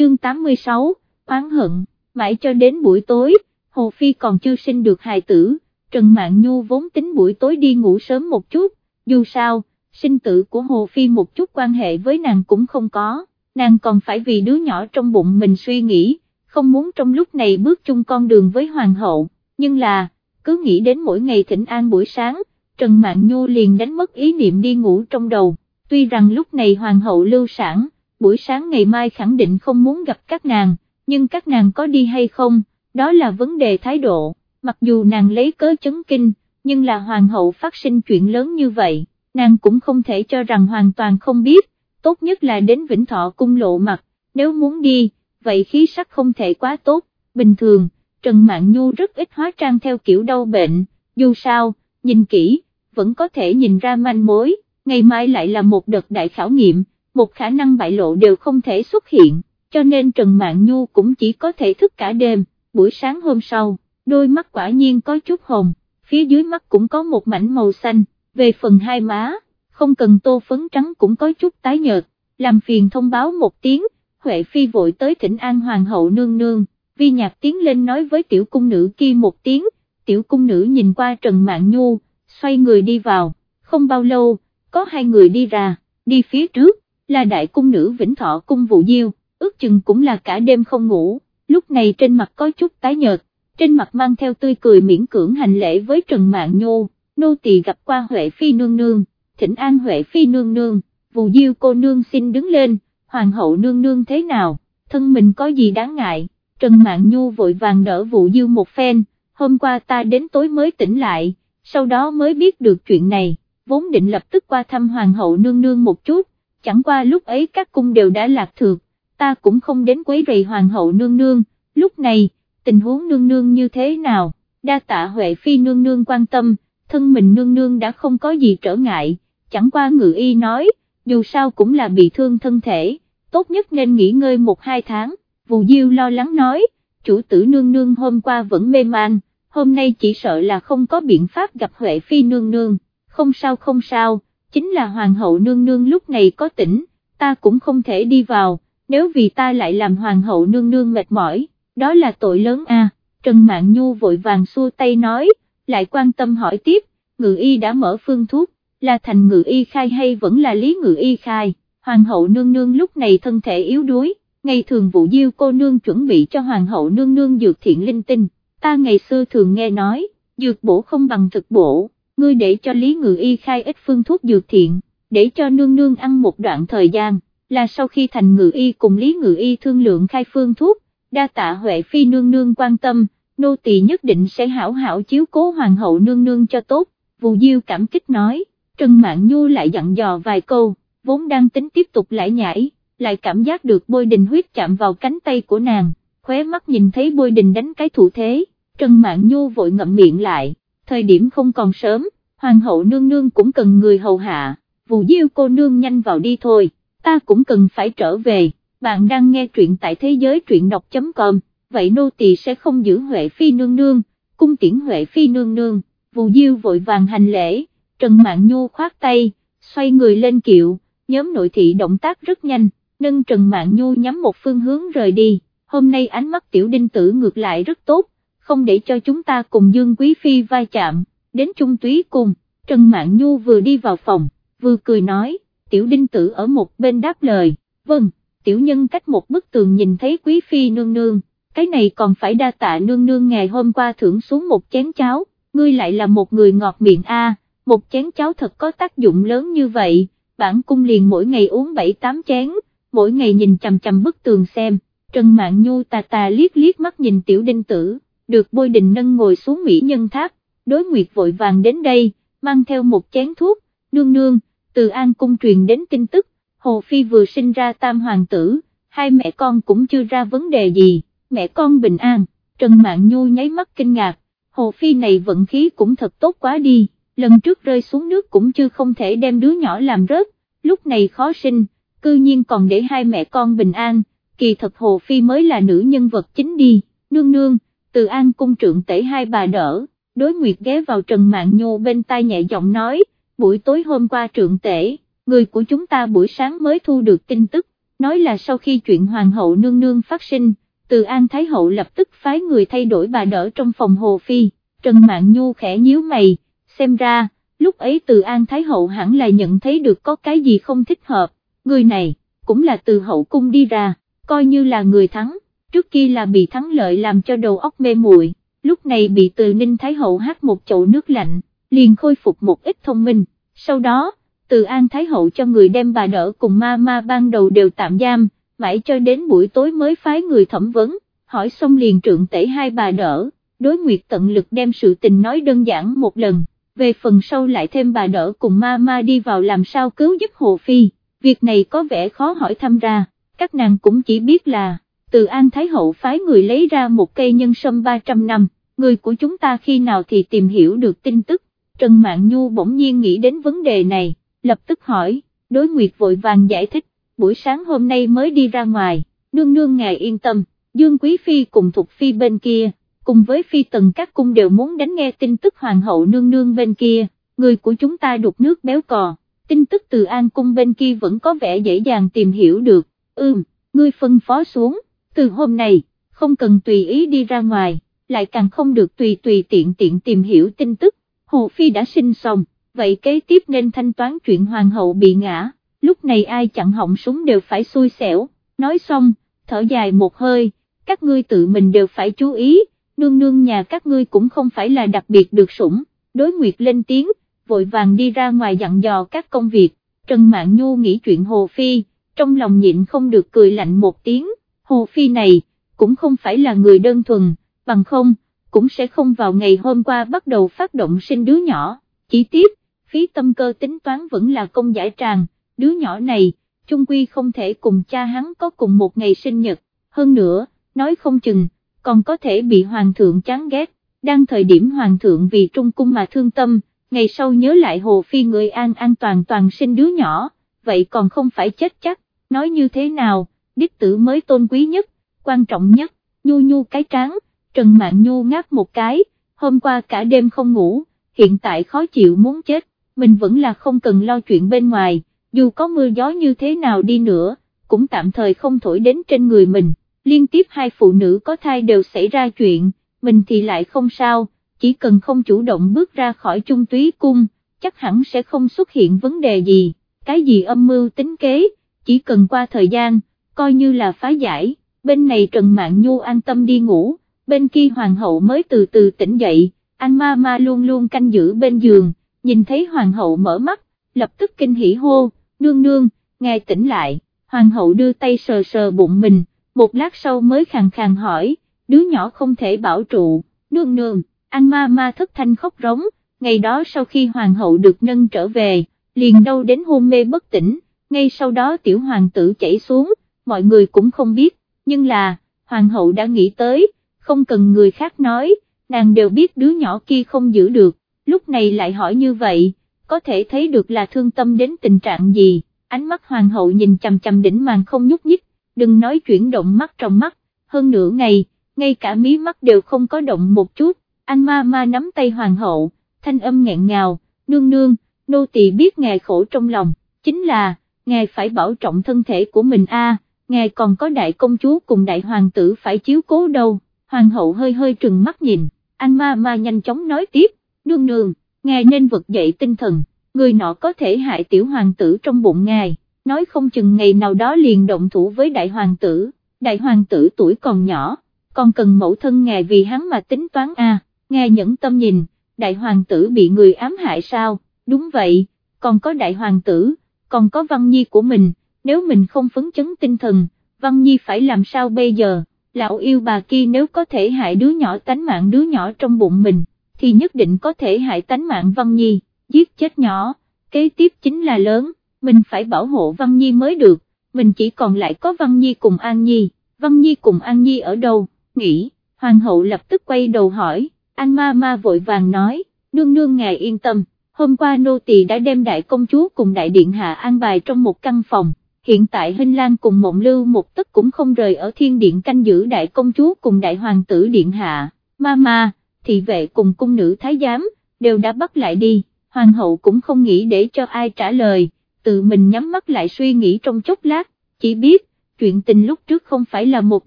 chương 86, oán hận, mãi cho đến buổi tối, Hồ Phi còn chưa sinh được hài tử, Trần Mạn Nhu vốn tính buổi tối đi ngủ sớm một chút, dù sao, sinh tử của Hồ Phi một chút quan hệ với nàng cũng không có, nàng còn phải vì đứa nhỏ trong bụng mình suy nghĩ, không muốn trong lúc này bước chung con đường với Hoàng hậu, nhưng là, cứ nghĩ đến mỗi ngày thỉnh an buổi sáng, Trần Mạn Nhu liền đánh mất ý niệm đi ngủ trong đầu, tuy rằng lúc này Hoàng hậu lưu sản, buổi sáng ngày mai khẳng định không muốn gặp các nàng, nhưng các nàng có đi hay không, đó là vấn đề thái độ, mặc dù nàng lấy cớ chấn kinh, nhưng là Hoàng hậu phát sinh chuyện lớn như vậy, nàng cũng không thể cho rằng hoàn toàn không biết, tốt nhất là đến Vĩnh Thọ cung lộ mặt, nếu muốn đi, vậy khí sắc không thể quá tốt, bình thường, Trần Mạn Nhu rất ít hóa trang theo kiểu đau bệnh, dù sao, nhìn kỹ, vẫn có thể nhìn ra manh mối, ngày mai lại là một đợt đại khảo nghiệm, một khả năng bại lộ đều không thể xuất hiện, cho nên Trần Mạn Nhu cũng chỉ có thể thức cả đêm, buổi sáng hôm sau, đôi mắt quả nhiên có chút hồng, phía dưới mắt cũng có một mảnh màu xanh, về phần hai má, không cần tô phấn trắng cũng có chút tái nhợt, làm phiền thông báo một tiếng, Huệ Phi vội tới thỉnh an Hoàng hậu nương nương, vi nhạc tiến lên nói với tiểu cung nữ kia một tiếng, tiểu cung nữ nhìn qua Trần Mạn Nhu, xoay người đi vào, không bao lâu, có hai người đi ra, đi phía trước, là đại cung nữ Vĩnh Thọ cung vũ diêu, ước chừng cũng là cả đêm không ngủ, lúc này trên mặt có chút tái nhợt, trên mặt mang theo tươi cười miễn cưỡng hành lễ với Trần Mạn Nhu, nô tỳ gặp qua Huệ Phi nương nương, thỉnh an Huệ Phi nương nương, vũ diêu cô nương xin đứng lên, hoàng hậu nương nương thế nào, thân mình có gì đáng ngại, Trần Mạn Nhu vội vàng đỡ vũ diêu một phen, hôm qua ta đến tối mới tỉnh lại, sau đó mới biết được chuyện này, vốn định lập tức qua thăm hoàng hậu nương nương một chút, chẳng qua lúc ấy các cung đều đã lạc thược, ta cũng không đến quấy rầy hoàng hậu nương nương, lúc này, tình huống nương nương như thế nào, đa tạ Huệ Phi nương nương quan tâm, thân mình nương nương đã không có gì trở ngại, chẳng qua ngự y nói, dù sao cũng là bị thương thân thể, tốt nhất nên nghỉ ngơi một hai tháng, Vù Diêu lo lắng nói, chủ tử nương nương hôm qua vẫn mê man, hôm nay chỉ sợ là không có biện pháp gặp Huệ Phi nương nương, không sao không sao, chính là Hoàng hậu nương nương lúc này có tỉnh, ta cũng không thể đi vào, nếu vì ta lại làm Hoàng hậu nương nương mệt mỏi, đó là tội lớn a. Trần Mạn Nhu vội vàng xua tay nói, lại quan tâm hỏi tiếp, ngự y đã mở phương thuốc, là thành ngự y khai hay vẫn là lý ngự y khai, hoàng hậu nương nương lúc này thân thể yếu đuối, ngày thường vụ diêu cô nương chuẩn bị cho hoàng hậu nương nương dược thiện linh tinh, ta ngày xưa thường nghe nói, dược bổ không bằng thực bổ, ngươi để cho lý ngự y khai ít phương thuốc dược thiện, để cho nương nương ăn một đoạn thời gian, là sau khi thành ngự y cùng lý ngự y thương lượng khai phương thuốc, đa tạ Huệ Phi nương nương quan tâm, nô tỳ nhất định sẽ hảo hảo chiếu cố hoàng hậu nương nương cho tốt, Vù Diêu cảm kích nói, Trần Mạn Nhu lại dặn dò vài câu, vốn đang tính tiếp tục lại nhảy, lại cảm giác được bôi đình huyết chạm vào cánh tay của nàng, khóe mắt nhìn thấy bôi đình đánh cái thủ thế, Trần Mạn Nhu vội ngậm miệng lại, thời điểm không còn sớm, hoàng hậu nương nương cũng cần người hầu hạ, Vù Diêu cô nương nhanh vào đi thôi, ta cũng cần phải trở về bạn đang nghe truyện tại thế giới truyện đọc.com, vậy nô tỳ sẽ không giữ Huệ Phi nương nương, cung tiễn Huệ Phi nương nương, Vù Diêu vội vàng hành lễ, Trần Mạn Nhu khoát tay, xoay người lên kiệu, nhóm nội thị động tác rất nhanh, nâng Trần Mạn Nhu nhắm một phương hướng rời đi, hôm nay ánh mắt tiểu đinh tử ngược lại rất tốt, không để cho chúng ta cùng Dương Quý Phi vai chạm, đến trung túy cùng, Trần Mạn Nhu vừa đi vào phòng, vừa cười nói, tiểu đinh tử ở một bên đáp lời, vâng tiểu nhân cách một bức tường nhìn thấy quý phi nương nương, cái này còn phải đa tạ nương nương ngày hôm qua thưởng xuống một chén cháo, ngươi lại là một người ngọt miệng a, một chén cháo thật có tác dụng lớn như vậy, bản cung liền mỗi ngày uống 7-8 chén, mỗi ngày nhìn chằm chằm bức tường xem, Trần Mạn Nhu tà tà liếc liếc mắt nhìn tiểu đinh tử, được bôi đình nâng ngồi xuống mỹ nhân tháp, đối nguyệt vội vàng đến đây, mang theo một chén thuốc, nương nương, từ an cung truyền đến tin tức, Hồ Phi vừa sinh ra tam hoàng tử, hai mẹ con cũng chưa ra vấn đề gì, mẹ con bình an, Trần mạng Nhu nháy mắt kinh ngạc, Hồ Phi này vận khí cũng thật tốt quá đi, lần trước rơi xuống nước cũng chưa không thể đem đứa nhỏ làm rớt, lúc này khó sinh, cư nhiên còn để hai mẹ con bình an, kỳ thật Hồ Phi mới là nữ nhân vật chính đi, nương nương, từ an cung trượng tể hai bà đỡ, đối nguyệt ghé vào Trần Mạn Nhu bên tai nhẹ giọng nói, buổi tối hôm qua trượng tể người của chúng ta buổi sáng mới thu được tin tức, nói là sau khi chuyện hoàng hậu nương nương phát sinh, từ An Thái Hậu lập tức phái người thay đổi bà đỡ trong phòng Hồ Phi, Trần Mạn Nhu khẽ nhíu mày, xem ra, lúc ấy từ An Thái Hậu hẳn là nhận thấy được có cái gì không thích hợp, người này, cũng là từ hậu cung đi ra, coi như là người thắng, trước kia là bị thắng lợi làm cho đầu óc mê muội, lúc này bị từ Ninh Thái Hậu hát một chậu nước lạnh, liền khôi phục một ít thông minh, sau đó, từ An Thái Hậu cho người đem bà đỡ cùng ma ma ban đầu đều tạm giam, mãi cho đến buổi tối mới phái người thẩm vấn, hỏi xong liền trượng tể hai bà đỡ, đối nguyệt tận lực đem sự tình nói đơn giản một lần, về phần sau lại thêm bà đỡ cùng ma ma đi vào làm sao cứu giúp Hồ Phi, việc này có vẻ khó hỏi thăm ra, các nàng cũng chỉ biết là, từ An Thái Hậu phái người lấy ra một cây nhân sâm 300 năm, người của chúng ta khi nào thì tìm hiểu được tin tức, Trần Mạn Nhu bỗng nhiên nghĩ đến vấn đề này, lập tức hỏi, đối nguyệt vội vàng giải thích, buổi sáng hôm nay mới đi ra ngoài, nương nương ngài yên tâm, Dương Quý Phi cùng Thục Phi bên kia, cùng với Phi tần các cung đều muốn đánh nghe tin tức Hoàng hậu nương nương bên kia, người của chúng ta đục nước béo cò, tin tức từ An cung bên kia vẫn có vẻ dễ dàng tìm hiểu được, ưm, ngươi phân phó xuống, từ hôm nay, không cần tùy ý đi ra ngoài, lại càng không được tùy tùy tiện tiện tìm hiểu tin tức, Hồ Phi đã sinh xong, vậy kế tiếp nên thanh toán chuyện Hoàng hậu bị ngã. Lúc này ai chặn họng súng đều phải xui xẻo, nói xong, thở dài một hơi, các ngươi tự mình đều phải chú ý, nương nương nhà các ngươi cũng không phải là đặc biệt được sủng, đối nguyệt lên tiếng, vội vàng đi ra ngoài dặn dò các công việc, Trần mạng Nhu nghĩ chuyện Hồ Phi, trong lòng nhịn không được cười lạnh một tiếng, Hồ Phi này, cũng không phải là người đơn thuần, bằng không, cũng sẽ không vào ngày hôm qua bắt đầu phát động sinh đứa nhỏ, chỉ tiếp, phí tâm cơ tính toán vẫn là công giải tràng đứa nhỏ này, chung quy không thể cùng cha hắn có cùng một ngày sinh nhật, hơn nữa, nói không chừng, còn có thể bị hoàng thượng chán ghét, đang thời điểm hoàng thượng vì trung cung mà thương tâm, ngày sau nhớ lại hồ phi người an an toàn toàn sinh đứa nhỏ, vậy còn không phải chết chắc, nói như thế nào, đích tử mới tôn quý nhất, quan trọng nhất, nhu nhu cái tráng, Trần Mạn Nhu ngáp một cái, hôm qua cả đêm không ngủ, hiện tại khó chịu muốn chết, mình vẫn là không cần lo chuyện bên ngoài, dù có mưa gió như thế nào đi nữa, cũng tạm thời không thổi đến trên người mình, liên tiếp hai phụ nữ có thai đều xảy ra chuyện, mình thì lại không sao, chỉ cần không chủ động bước ra khỏi trung túy cung, chắc hẳn sẽ không xuất hiện vấn đề gì, cái gì âm mưu tính kế, chỉ cần qua thời gian, coi như là phá giải, bên này Trần Mạn Nhu an tâm đi ngủ, bên kia hoàng hậu mới từ từ tỉnh dậy, anh ma ma luôn luôn canh giữ bên giường, nhìn thấy hoàng hậu mở mắt, lập tức kinh hỉ hô, nương nương, ngài tỉnh lại, hoàng hậu đưa tay sờ sờ bụng mình, một lát sau mới khàn khàn hỏi, đứa nhỏ không thể bảo trụ, nương nương, anh ma ma thất thanh khóc rống, ngày đó sau khi hoàng hậu được nâng trở về, liền đâu đến hôn mê bất tỉnh, ngay sau đó tiểu hoàng tử chảy xuống, mọi người cũng không biết, nhưng là, hoàng hậu đã nghĩ tới, không cần người khác nói, nàng đều biết đứa nhỏ kia không giữ được, lúc này lại hỏi như vậy, có thể thấy được là thương tâm đến tình trạng gì, ánh mắt hoàng hậu nhìn chằm chằm đỉnh màn không nhúc nhích, đừng nói chuyển động mắt trong mắt, hơn nửa ngày, ngay cả mí mắt đều không có động một chút, anh ma ma nắm tay hoàng hậu, thanh âm nghẹn ngào, nương nương, nô tỳ biết ngài khổ trong lòng, chính là, ngài phải bảo trọng thân thể của mình a, ngài còn có đại công chúa cùng đại hoàng tử phải chiếu cố đâu, hoàng hậu hơi hơi trừng mắt nhìn, anh ma ma nhanh chóng nói tiếp, nương nương, ngài nên vực dậy tinh thần, người nọ có thể hại tiểu hoàng tử trong bụng ngài, nói không chừng ngày nào đó liền động thủ với đại hoàng tử, đại hoàng tử tuổi còn nhỏ, còn cần mẫu thân ngài vì hắn mà tính toán a. À, ngài nhẫn tâm nhìn, đại hoàng tử bị người ám hại sao, đúng vậy, còn có đại hoàng tử, còn có văn nhi của mình, nếu mình không phấn chấn tinh thần, văn nhi phải làm sao bây giờ, lão yêu bà kia nếu có thể hại đứa nhỏ tánh mạng đứa nhỏ trong bụng mình, thì nhất định có thể hại tánh mạng Văn Nhi, giết chết nhỏ, kế tiếp chính là lớn, mình phải bảo hộ Văn Nhi mới được, mình chỉ còn lại có Văn Nhi cùng An Nhi, Văn Nhi cùng An Nhi ở đâu, nghĩ, Hoàng hậu lập tức quay đầu hỏi, An ma ma vội vàng nói, nương nương ngài yên tâm, hôm qua nô tỳ đã đem đại công chúa cùng đại điện hạ an bài trong một căn phòng. Hiện tại Hinh Lan cùng Mộng Lưu một tấc cũng không rời ở thiên điện canh giữ đại công chúa cùng đại hoàng tử điện hạ, ma ma, thị vệ cùng cung nữ thái giám, đều đã bắt lại đi, hoàng hậu cũng không nghĩ để cho ai trả lời, tự mình nhắm mắt lại suy nghĩ trong chốc lát, chỉ biết, chuyện tình lúc trước không phải là một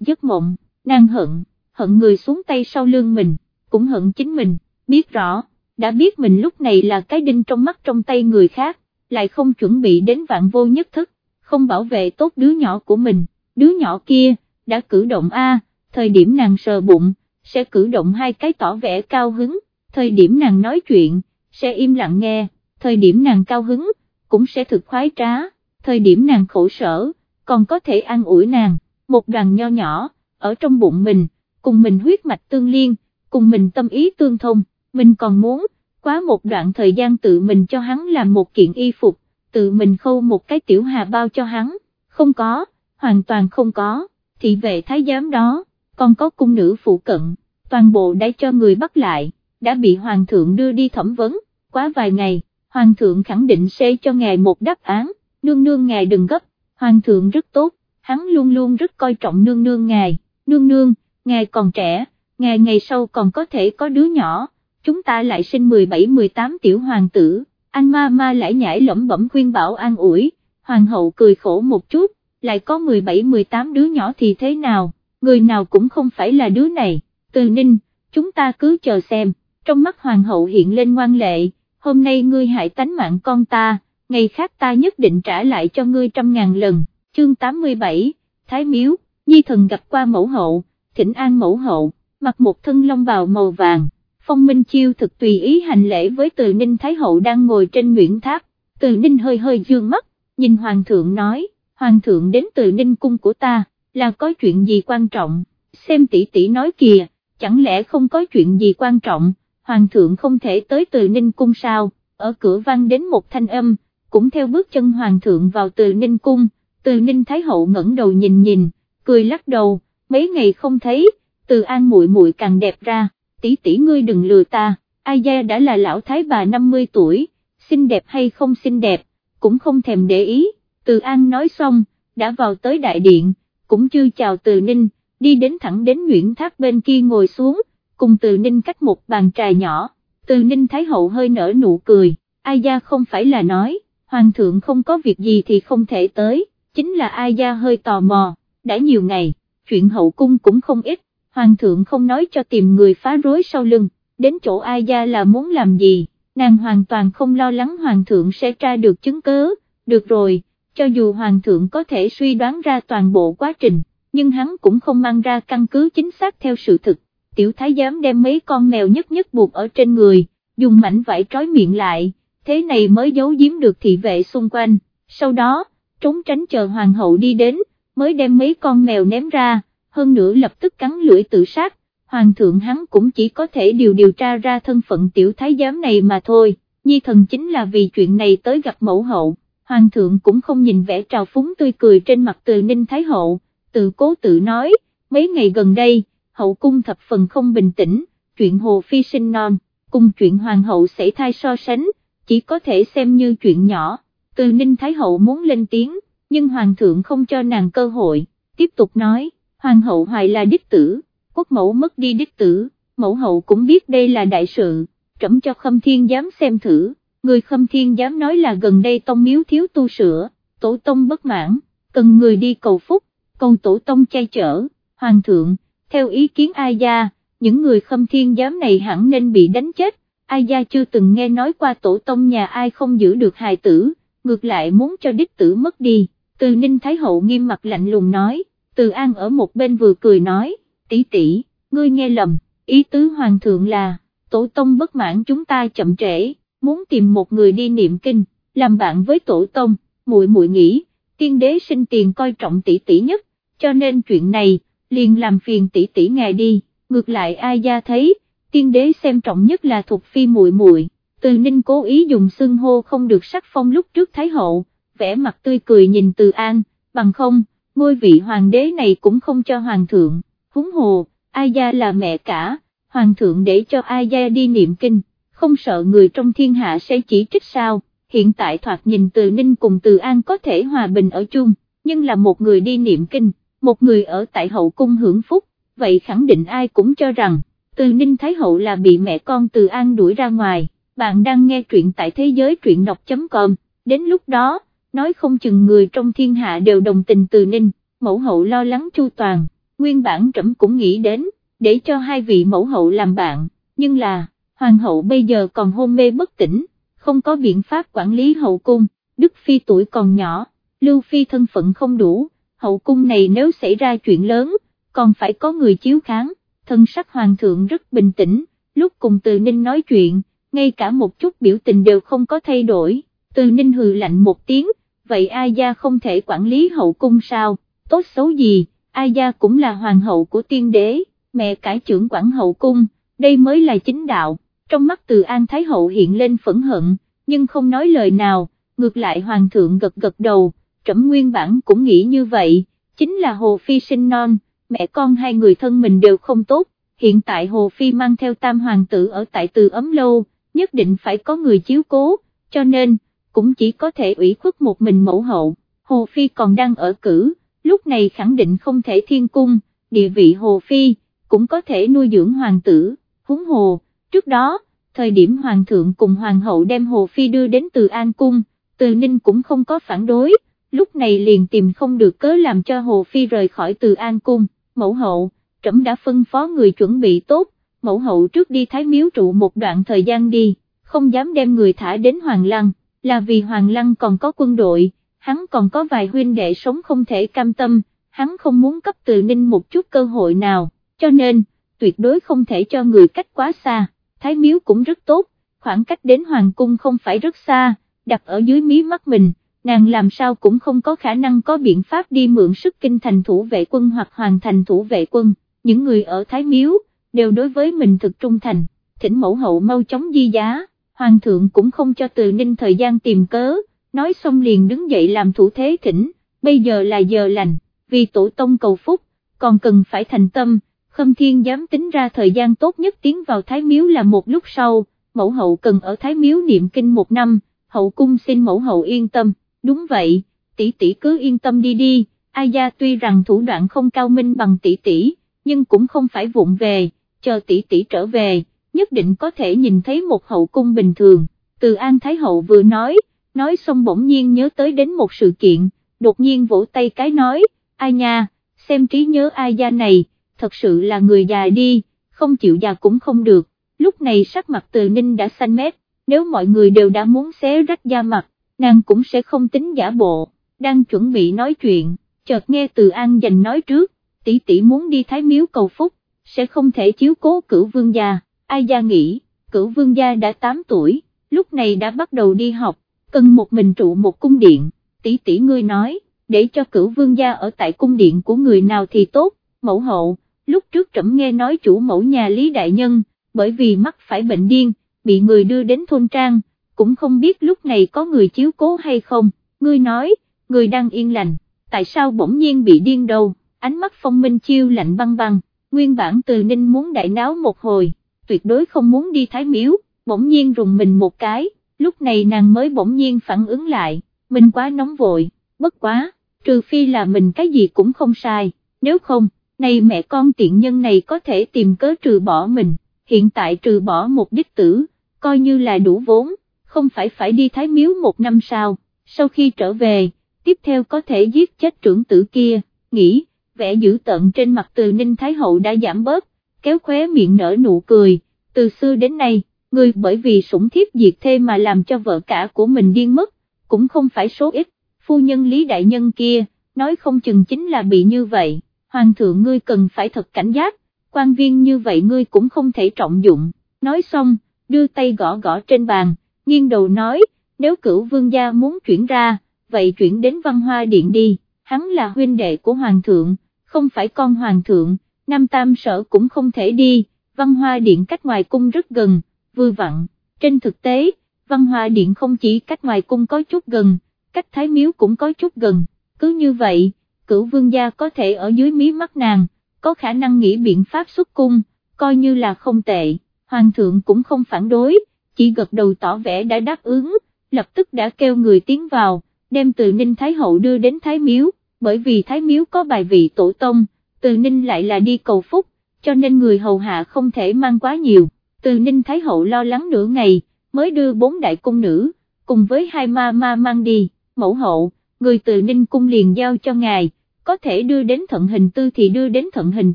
giấc mộng, nàng hận, hận người xuống tay sau lưng mình, cũng hận chính mình, biết rõ, đã biết mình lúc này là cái đinh trong mắt trong tay người khác, lại không chuẩn bị đến vạn vô nhất thức, không bảo vệ tốt đứa nhỏ của mình, đứa nhỏ kia, đã cử động A, thời điểm nàng sờ bụng, sẽ cử động hai cái tỏ vẻ cao hứng, thời điểm nàng nói chuyện, sẽ im lặng nghe, thời điểm nàng cao hứng, cũng sẽ thực khoái trá, thời điểm nàng khổ sở, còn có thể an ủi nàng, một đoàn nho nhỏ, ở trong bụng mình, cùng mình huyết mạch tương liên, cùng mình tâm ý tương thông, mình còn muốn, quá một đoạn thời gian tự mình cho hắn làm một kiện y phục, tự mình khâu một cái tiểu hà bao cho hắn, không có, hoàn toàn không có, thị vệ thái giám đó, còn có cung nữ phụ cận, toàn bộ đã cho người bắt lại, đã bị hoàng thượng đưa đi thẩm vấn, quá vài ngày, hoàng thượng khẳng định sẽ cho ngài một đáp án, nương nương ngài đừng gấp, hoàng thượng rất tốt, hắn luôn luôn rất coi trọng nương nương ngài, nương nương, ngài còn trẻ, ngài ngày sau còn có thể có đứa nhỏ, chúng ta lại sinh 17-18 tiểu hoàng tử, anh ma ma lại nhảy lẩm bẩm khuyên bảo an ủi, hoàng hậu cười khổ một chút, lại có 17-18 đứa nhỏ thì thế nào, người nào cũng không phải là đứa này, từ ninh, chúng ta cứ chờ xem, trong mắt hoàng hậu hiện lên ngoan lệ, hôm nay ngươi hại tánh mạng con ta, ngày khác ta nhất định trả lại cho ngươi trăm ngàn lần, chương 87, Thái Miếu, Nhi thần gặp qua mẫu hậu, thỉnh an mẫu hậu, mặc một thân long bào màu vàng, phong minh chiêu thực tùy ý hành lễ với từ ninh Thái hậu đang ngồi trên nguyễn tháp, từ ninh hơi hơi dương mắt, nhìn hoàng thượng nói, hoàng thượng đến từ ninh cung của ta, là có chuyện gì quan trọng, xem tỷ tỷ nói kìa, chẳng lẽ không có chuyện gì quan trọng, hoàng thượng không thể tới từ ninh cung sao, ở cửa vang đến một thanh âm, cũng theo bước chân hoàng thượng vào từ ninh cung, từ ninh thái hậu ngẩng đầu nhìn nhìn, cười lắc đầu, mấy ngày không thấy, từ an muội muội càng đẹp ra, tỷ tỷ ngươi đừng lừa ta, ai gia đã là lão thái bà 50 tuổi, xinh đẹp hay không xinh đẹp, cũng không thèm để ý, từ an nói xong, đã vào tới đại điện, cũng chưa chào từ ninh, đi đến thẳng đến Nguyễn Thác bên kia ngồi xuống, cùng từ ninh cách một bàn trà nhỏ, từ ninh thái hậu hơi nở nụ cười, ai gia không phải là nói, hoàng thượng không có việc gì thì không thể tới, chính là ai gia hơi tò mò, đã nhiều ngày, chuyện hậu cung cũng không ít, hoàng thượng không nói cho tìm người phá rối sau lưng, đến chỗ ai gia là muốn làm gì, nàng hoàn toàn không lo lắng hoàng thượng sẽ tra được chứng cớ, được rồi, cho dù hoàng thượng có thể suy đoán ra toàn bộ quá trình, nhưng hắn cũng không mang ra căn cứ chính xác theo sự thực, tiểu thái giám đem mấy con mèo nhất nhất buộc ở trên người, dùng mảnh vải trói miệng lại, thế này mới giấu giếm được thị vệ xung quanh, sau đó, trốn tránh chờ hoàng hậu đi đến, mới đem mấy con mèo ném ra, hơn nữa lập tức cắn lưỡi tự sát, hoàng thượng hắn cũng chỉ có thể điều điều tra ra thân phận tiểu thái giám này mà thôi, nhi thần chính là vì chuyện này tới gặp mẫu hậu, hoàng thượng cũng không nhìn vẻ trào phúng tươi cười trên mặt từ ninh thái hậu, tự cố tự nói, mấy ngày gần đây, hậu cung thập phần không bình tĩnh, chuyện hồ phi sinh non, cùng chuyện hoàng hậu xảy thai so sánh, chỉ có thể xem như chuyện nhỏ, từ ninh thái hậu muốn lên tiếng, nhưng hoàng thượng không cho nàng cơ hội, tiếp tục nói, hoàng hậu hoài là đích tử, quốc mẫu mất đi đích tử, mẫu hậu cũng biết đây là đại sự, trẫm cho khâm thiên dám xem thử, người khâm thiên dám nói là gần đây tông miếu thiếu tu sửa, tổ tông bất mãn, cần người đi cầu phúc, cầu tổ tông chay chở, hoàng thượng, theo ý kiến ai gia, những người khâm thiên giám này hẳn nên bị đánh chết, ai gia chưa từng nghe nói qua tổ tông nhà ai không giữ được hài tử, ngược lại muốn cho đích tử mất đi, từ Ninh Thái Hậu nghiêm mặt lạnh lùng nói, từ An ở một bên vừa cười nói, tỷ tỷ, ngươi nghe lầm, ý tứ hoàng thượng là, tổ tông bất mãn chúng ta chậm trễ, muốn tìm một người đi niệm kinh, làm bạn với tổ tông, muội muội nghĩ, tiên đế sinh tiền coi trọng tỷ tỷ nhất, cho nên chuyện này, liền làm phiền tỷ tỷ ngài đi, ngược lại ai gia thấy, tiên đế xem trọng nhất là thuộc phi muội muội. Từ Ninh cố ý dùng xưng hô không được sắc phong lúc trước Thái Hậu, vẻ mặt tươi cười nhìn Từ An, bằng không, ngôi vị hoàng đế này cũng không cho hoàng thượng, húng hồ, ai gia là mẹ cả, hoàng thượng để cho ai gia đi niệm kinh, không sợ người trong thiên hạ sẽ chỉ trích sao, hiện tại thoạt nhìn Từ Ninh cùng Từ An có thể hòa bình ở chung, nhưng là một người đi niệm kinh, một người ở tại hậu cung hưởng phúc, vậy khẳng định ai cũng cho rằng, Từ Ninh Thái Hậu là bị mẹ con Từ An đuổi ra ngoài. Bạn đang nghe truyện tại thế giới truyện đọc.com, đến lúc đó, nói không chừng người trong thiên hạ đều đồng tình từ ninh, mẫu hậu lo lắng chu toàn, nguyên bản trẫm cũng nghĩ đến, để cho hai vị mẫu hậu làm bạn, nhưng là, hoàng hậu bây giờ còn hôn mê bất tỉnh, không có biện pháp quản lý hậu cung, Đức Phi tuổi còn nhỏ, Lưu Phi thân phận không đủ, hậu cung này nếu xảy ra chuyện lớn, còn phải có người chiếu kháng, thân sắc hoàng thượng rất bình tĩnh, lúc cùng Từ Ninh nói chuyện, ngay cả một chút biểu tình đều không có thay đổi, Từ Ninh hừ lạnh một tiếng, vậy A gia không thể quản lý hậu cung sao, tốt xấu gì, A gia cũng là hoàng hậu của tiên đế, mẹ cải trưởng quản hậu cung, đây mới là chính đạo, trong mắt từ An Thái Hậu hiện lên phẫn hận, nhưng không nói lời nào, ngược lại hoàng thượng gật gật đầu, trẫm nguyên bản cũng nghĩ như vậy, chính là Hồ Phi sinh non, mẹ con hai người thân mình đều không tốt, hiện tại Hồ Phi mang theo tam hoàng tử ở tại từ ấm lâu, nhất định phải có người chiếu cố, cho nên, cũng chỉ có thể ủy khuất một mình mẫu hậu, Hồ Phi còn đang ở cử, lúc này khẳng định không thể thiên cung, địa vị Hồ Phi, cũng có thể nuôi dưỡng hoàng tử, húng hồ, trước đó, thời điểm hoàng thượng cùng hoàng hậu đem Hồ Phi đưa đến từ An Cung, từ Ninh cũng không có phản đối, lúc này liền tìm không được cớ làm cho Hồ Phi rời khỏi từ An Cung, mẫu hậu, trẫm đã phân phó người chuẩn bị tốt, mẫu hậu trước đi Thái Miếu trụ một đoạn thời gian đi, không dám đem người thả đến Hoàng Lăng, là vì Hoàng Lăng còn có quân đội, hắn còn có vài huynh đệ sống không thể cam tâm, hắn không muốn cấp từ Ninh một chút cơ hội nào, cho nên, tuyệt đối không thể cho người cách quá xa, Thái Miếu cũng rất tốt, khoảng cách đến Hoàng Cung không phải rất xa, đặt ở dưới mí mắt mình nàng làm sao cũng không có khả năng có biện pháp đi mượn sức kinh thành thủ vệ quân hoặc hoàn thành thủ vệ quân, những người ở Thái Miếu, đều đối với mình thực trung thành, thỉnh mẫu hậu mau chóng di giá, hoàng thượng cũng không cho từ ninh thời gian tìm cớ, nói xong liền đứng dậy làm thủ thế thỉnh, bây giờ là giờ lành, vì tổ tông cầu phúc, còn cần phải thành tâm, khâm thiên dám tính ra thời gian tốt nhất tiến vào Thái Miếu là một lúc sau, mẫu hậu cần ở Thái Miếu niệm kinh một năm, hậu cung xin mẫu hậu yên tâm đúng vậy, tỷ tỷ cứ yên tâm đi đi, ai gia tuy rằng thủ đoạn không cao minh bằng tỷ tỷ, nhưng cũng không phải vụng về, chờ tỷ tỷ trở về, nhất định có thể nhìn thấy một hậu cung bình thường, từ An Thái Hậu vừa nói, nói xong bỗng nhiên nhớ tới đến một sự kiện, đột nhiên vỗ tay cái nói, ai nha, xem trí nhớ ai gia này, thật sự là người già đi, không chịu già cũng không được, lúc này sắc mặt từ ninh đã xanh mét, nếu mọi người đều đã muốn xé rách da mặt, nàng cũng sẽ không tính giả bộ, đang chuẩn bị nói chuyện, chợt nghe từ An dành nói trước, tỷ tỷ muốn đi Thái Miếu cầu phúc, sẽ không thể chiếu cố cửu vương gia, ai gia nghĩ, cửu vương gia đã 8 tuổi, lúc này đã bắt đầu đi học, cần một mình trụ một cung điện, tỷ tỷ ngươi nói, để cho cửu vương gia ở tại cung điện của người nào thì tốt, mẫu hậu, lúc trước trẫm nghe nói chủ mẫu nhà Lý Đại Nhân, bởi vì mắc phải bệnh điên, bị người đưa đến thôn trang, cũng không biết lúc này có người chiếu cố hay không, ngươi nói, người đang yên lành, tại sao bỗng nhiên bị điên đâu, ánh mắt phong minh chiêu lạnh băng băng, nguyên bản từ ninh muốn đại náo một hồi, tuyệt đối không muốn đi thái miếu, bỗng nhiên rùng mình một cái, lúc này nàng mới bỗng nhiên phản ứng lại, mình quá nóng vội, bất quá, trừ phi là mình cái gì cũng không sai, nếu không, này mẹ con tiện nhân này có thể tìm cớ trừ bỏ mình, hiện tại trừ bỏ một đích tử, coi như là đủ vốn không phải phải đi thái miếu một năm sao, sau khi trở về, tiếp theo có thể giết chết trưởng tử kia, nghĩ, vẻ dữ tận trên mặt từ Ninh Thái Hậu đã giảm bớt, kéo khóe miệng nở nụ cười, từ xưa đến nay, người bởi vì sủng thiếp diệt thê mà làm cho vợ cả của mình điên mất, cũng không phải số ít, phu nhân Lý Đại Nhân kia, nói không chừng chính là bị như vậy, hoàng thượng ngươi cần phải thật cảnh giác, quan viên như vậy ngươi cũng không thể trọng dụng, nói xong, đưa tay gõ gõ trên bàn, nghiêng đầu nói, nếu cửu vương gia muốn chuyển ra, vậy chuyển đến văn hoa điện đi, hắn là huynh đệ của hoàng thượng, không phải con hoàng thượng, nam tam sở cũng không thể đi, văn hoa điện cách ngoài cung rất gần, vừa vặn, trên thực tế, văn hoa điện không chỉ cách ngoài cung có chút gần, cách thái miếu cũng có chút gần, cứ như vậy, cửu vương gia có thể ở dưới mí mắt nàng, có khả năng nghĩ biện pháp xuất cung, coi như là không tệ, hoàng thượng cũng không phản đối chỉ gật đầu tỏ vẻ đã đáp ứng, lập tức đã kêu người tiến vào, đem từ Ninh Thái Hậu đưa đến Thái Miếu, bởi vì Thái Miếu có bài vị tổ tông, từ Ninh lại là đi cầu phúc, cho nên người hầu hạ không thể mang quá nhiều, từ Ninh Thái Hậu lo lắng nửa ngày, mới đưa bốn đại cung nữ, cùng với hai ma ma mang đi, mẫu hậu, người từ Ninh cung liền giao cho ngài, có thể đưa đến thận hình tư thì đưa đến thận hình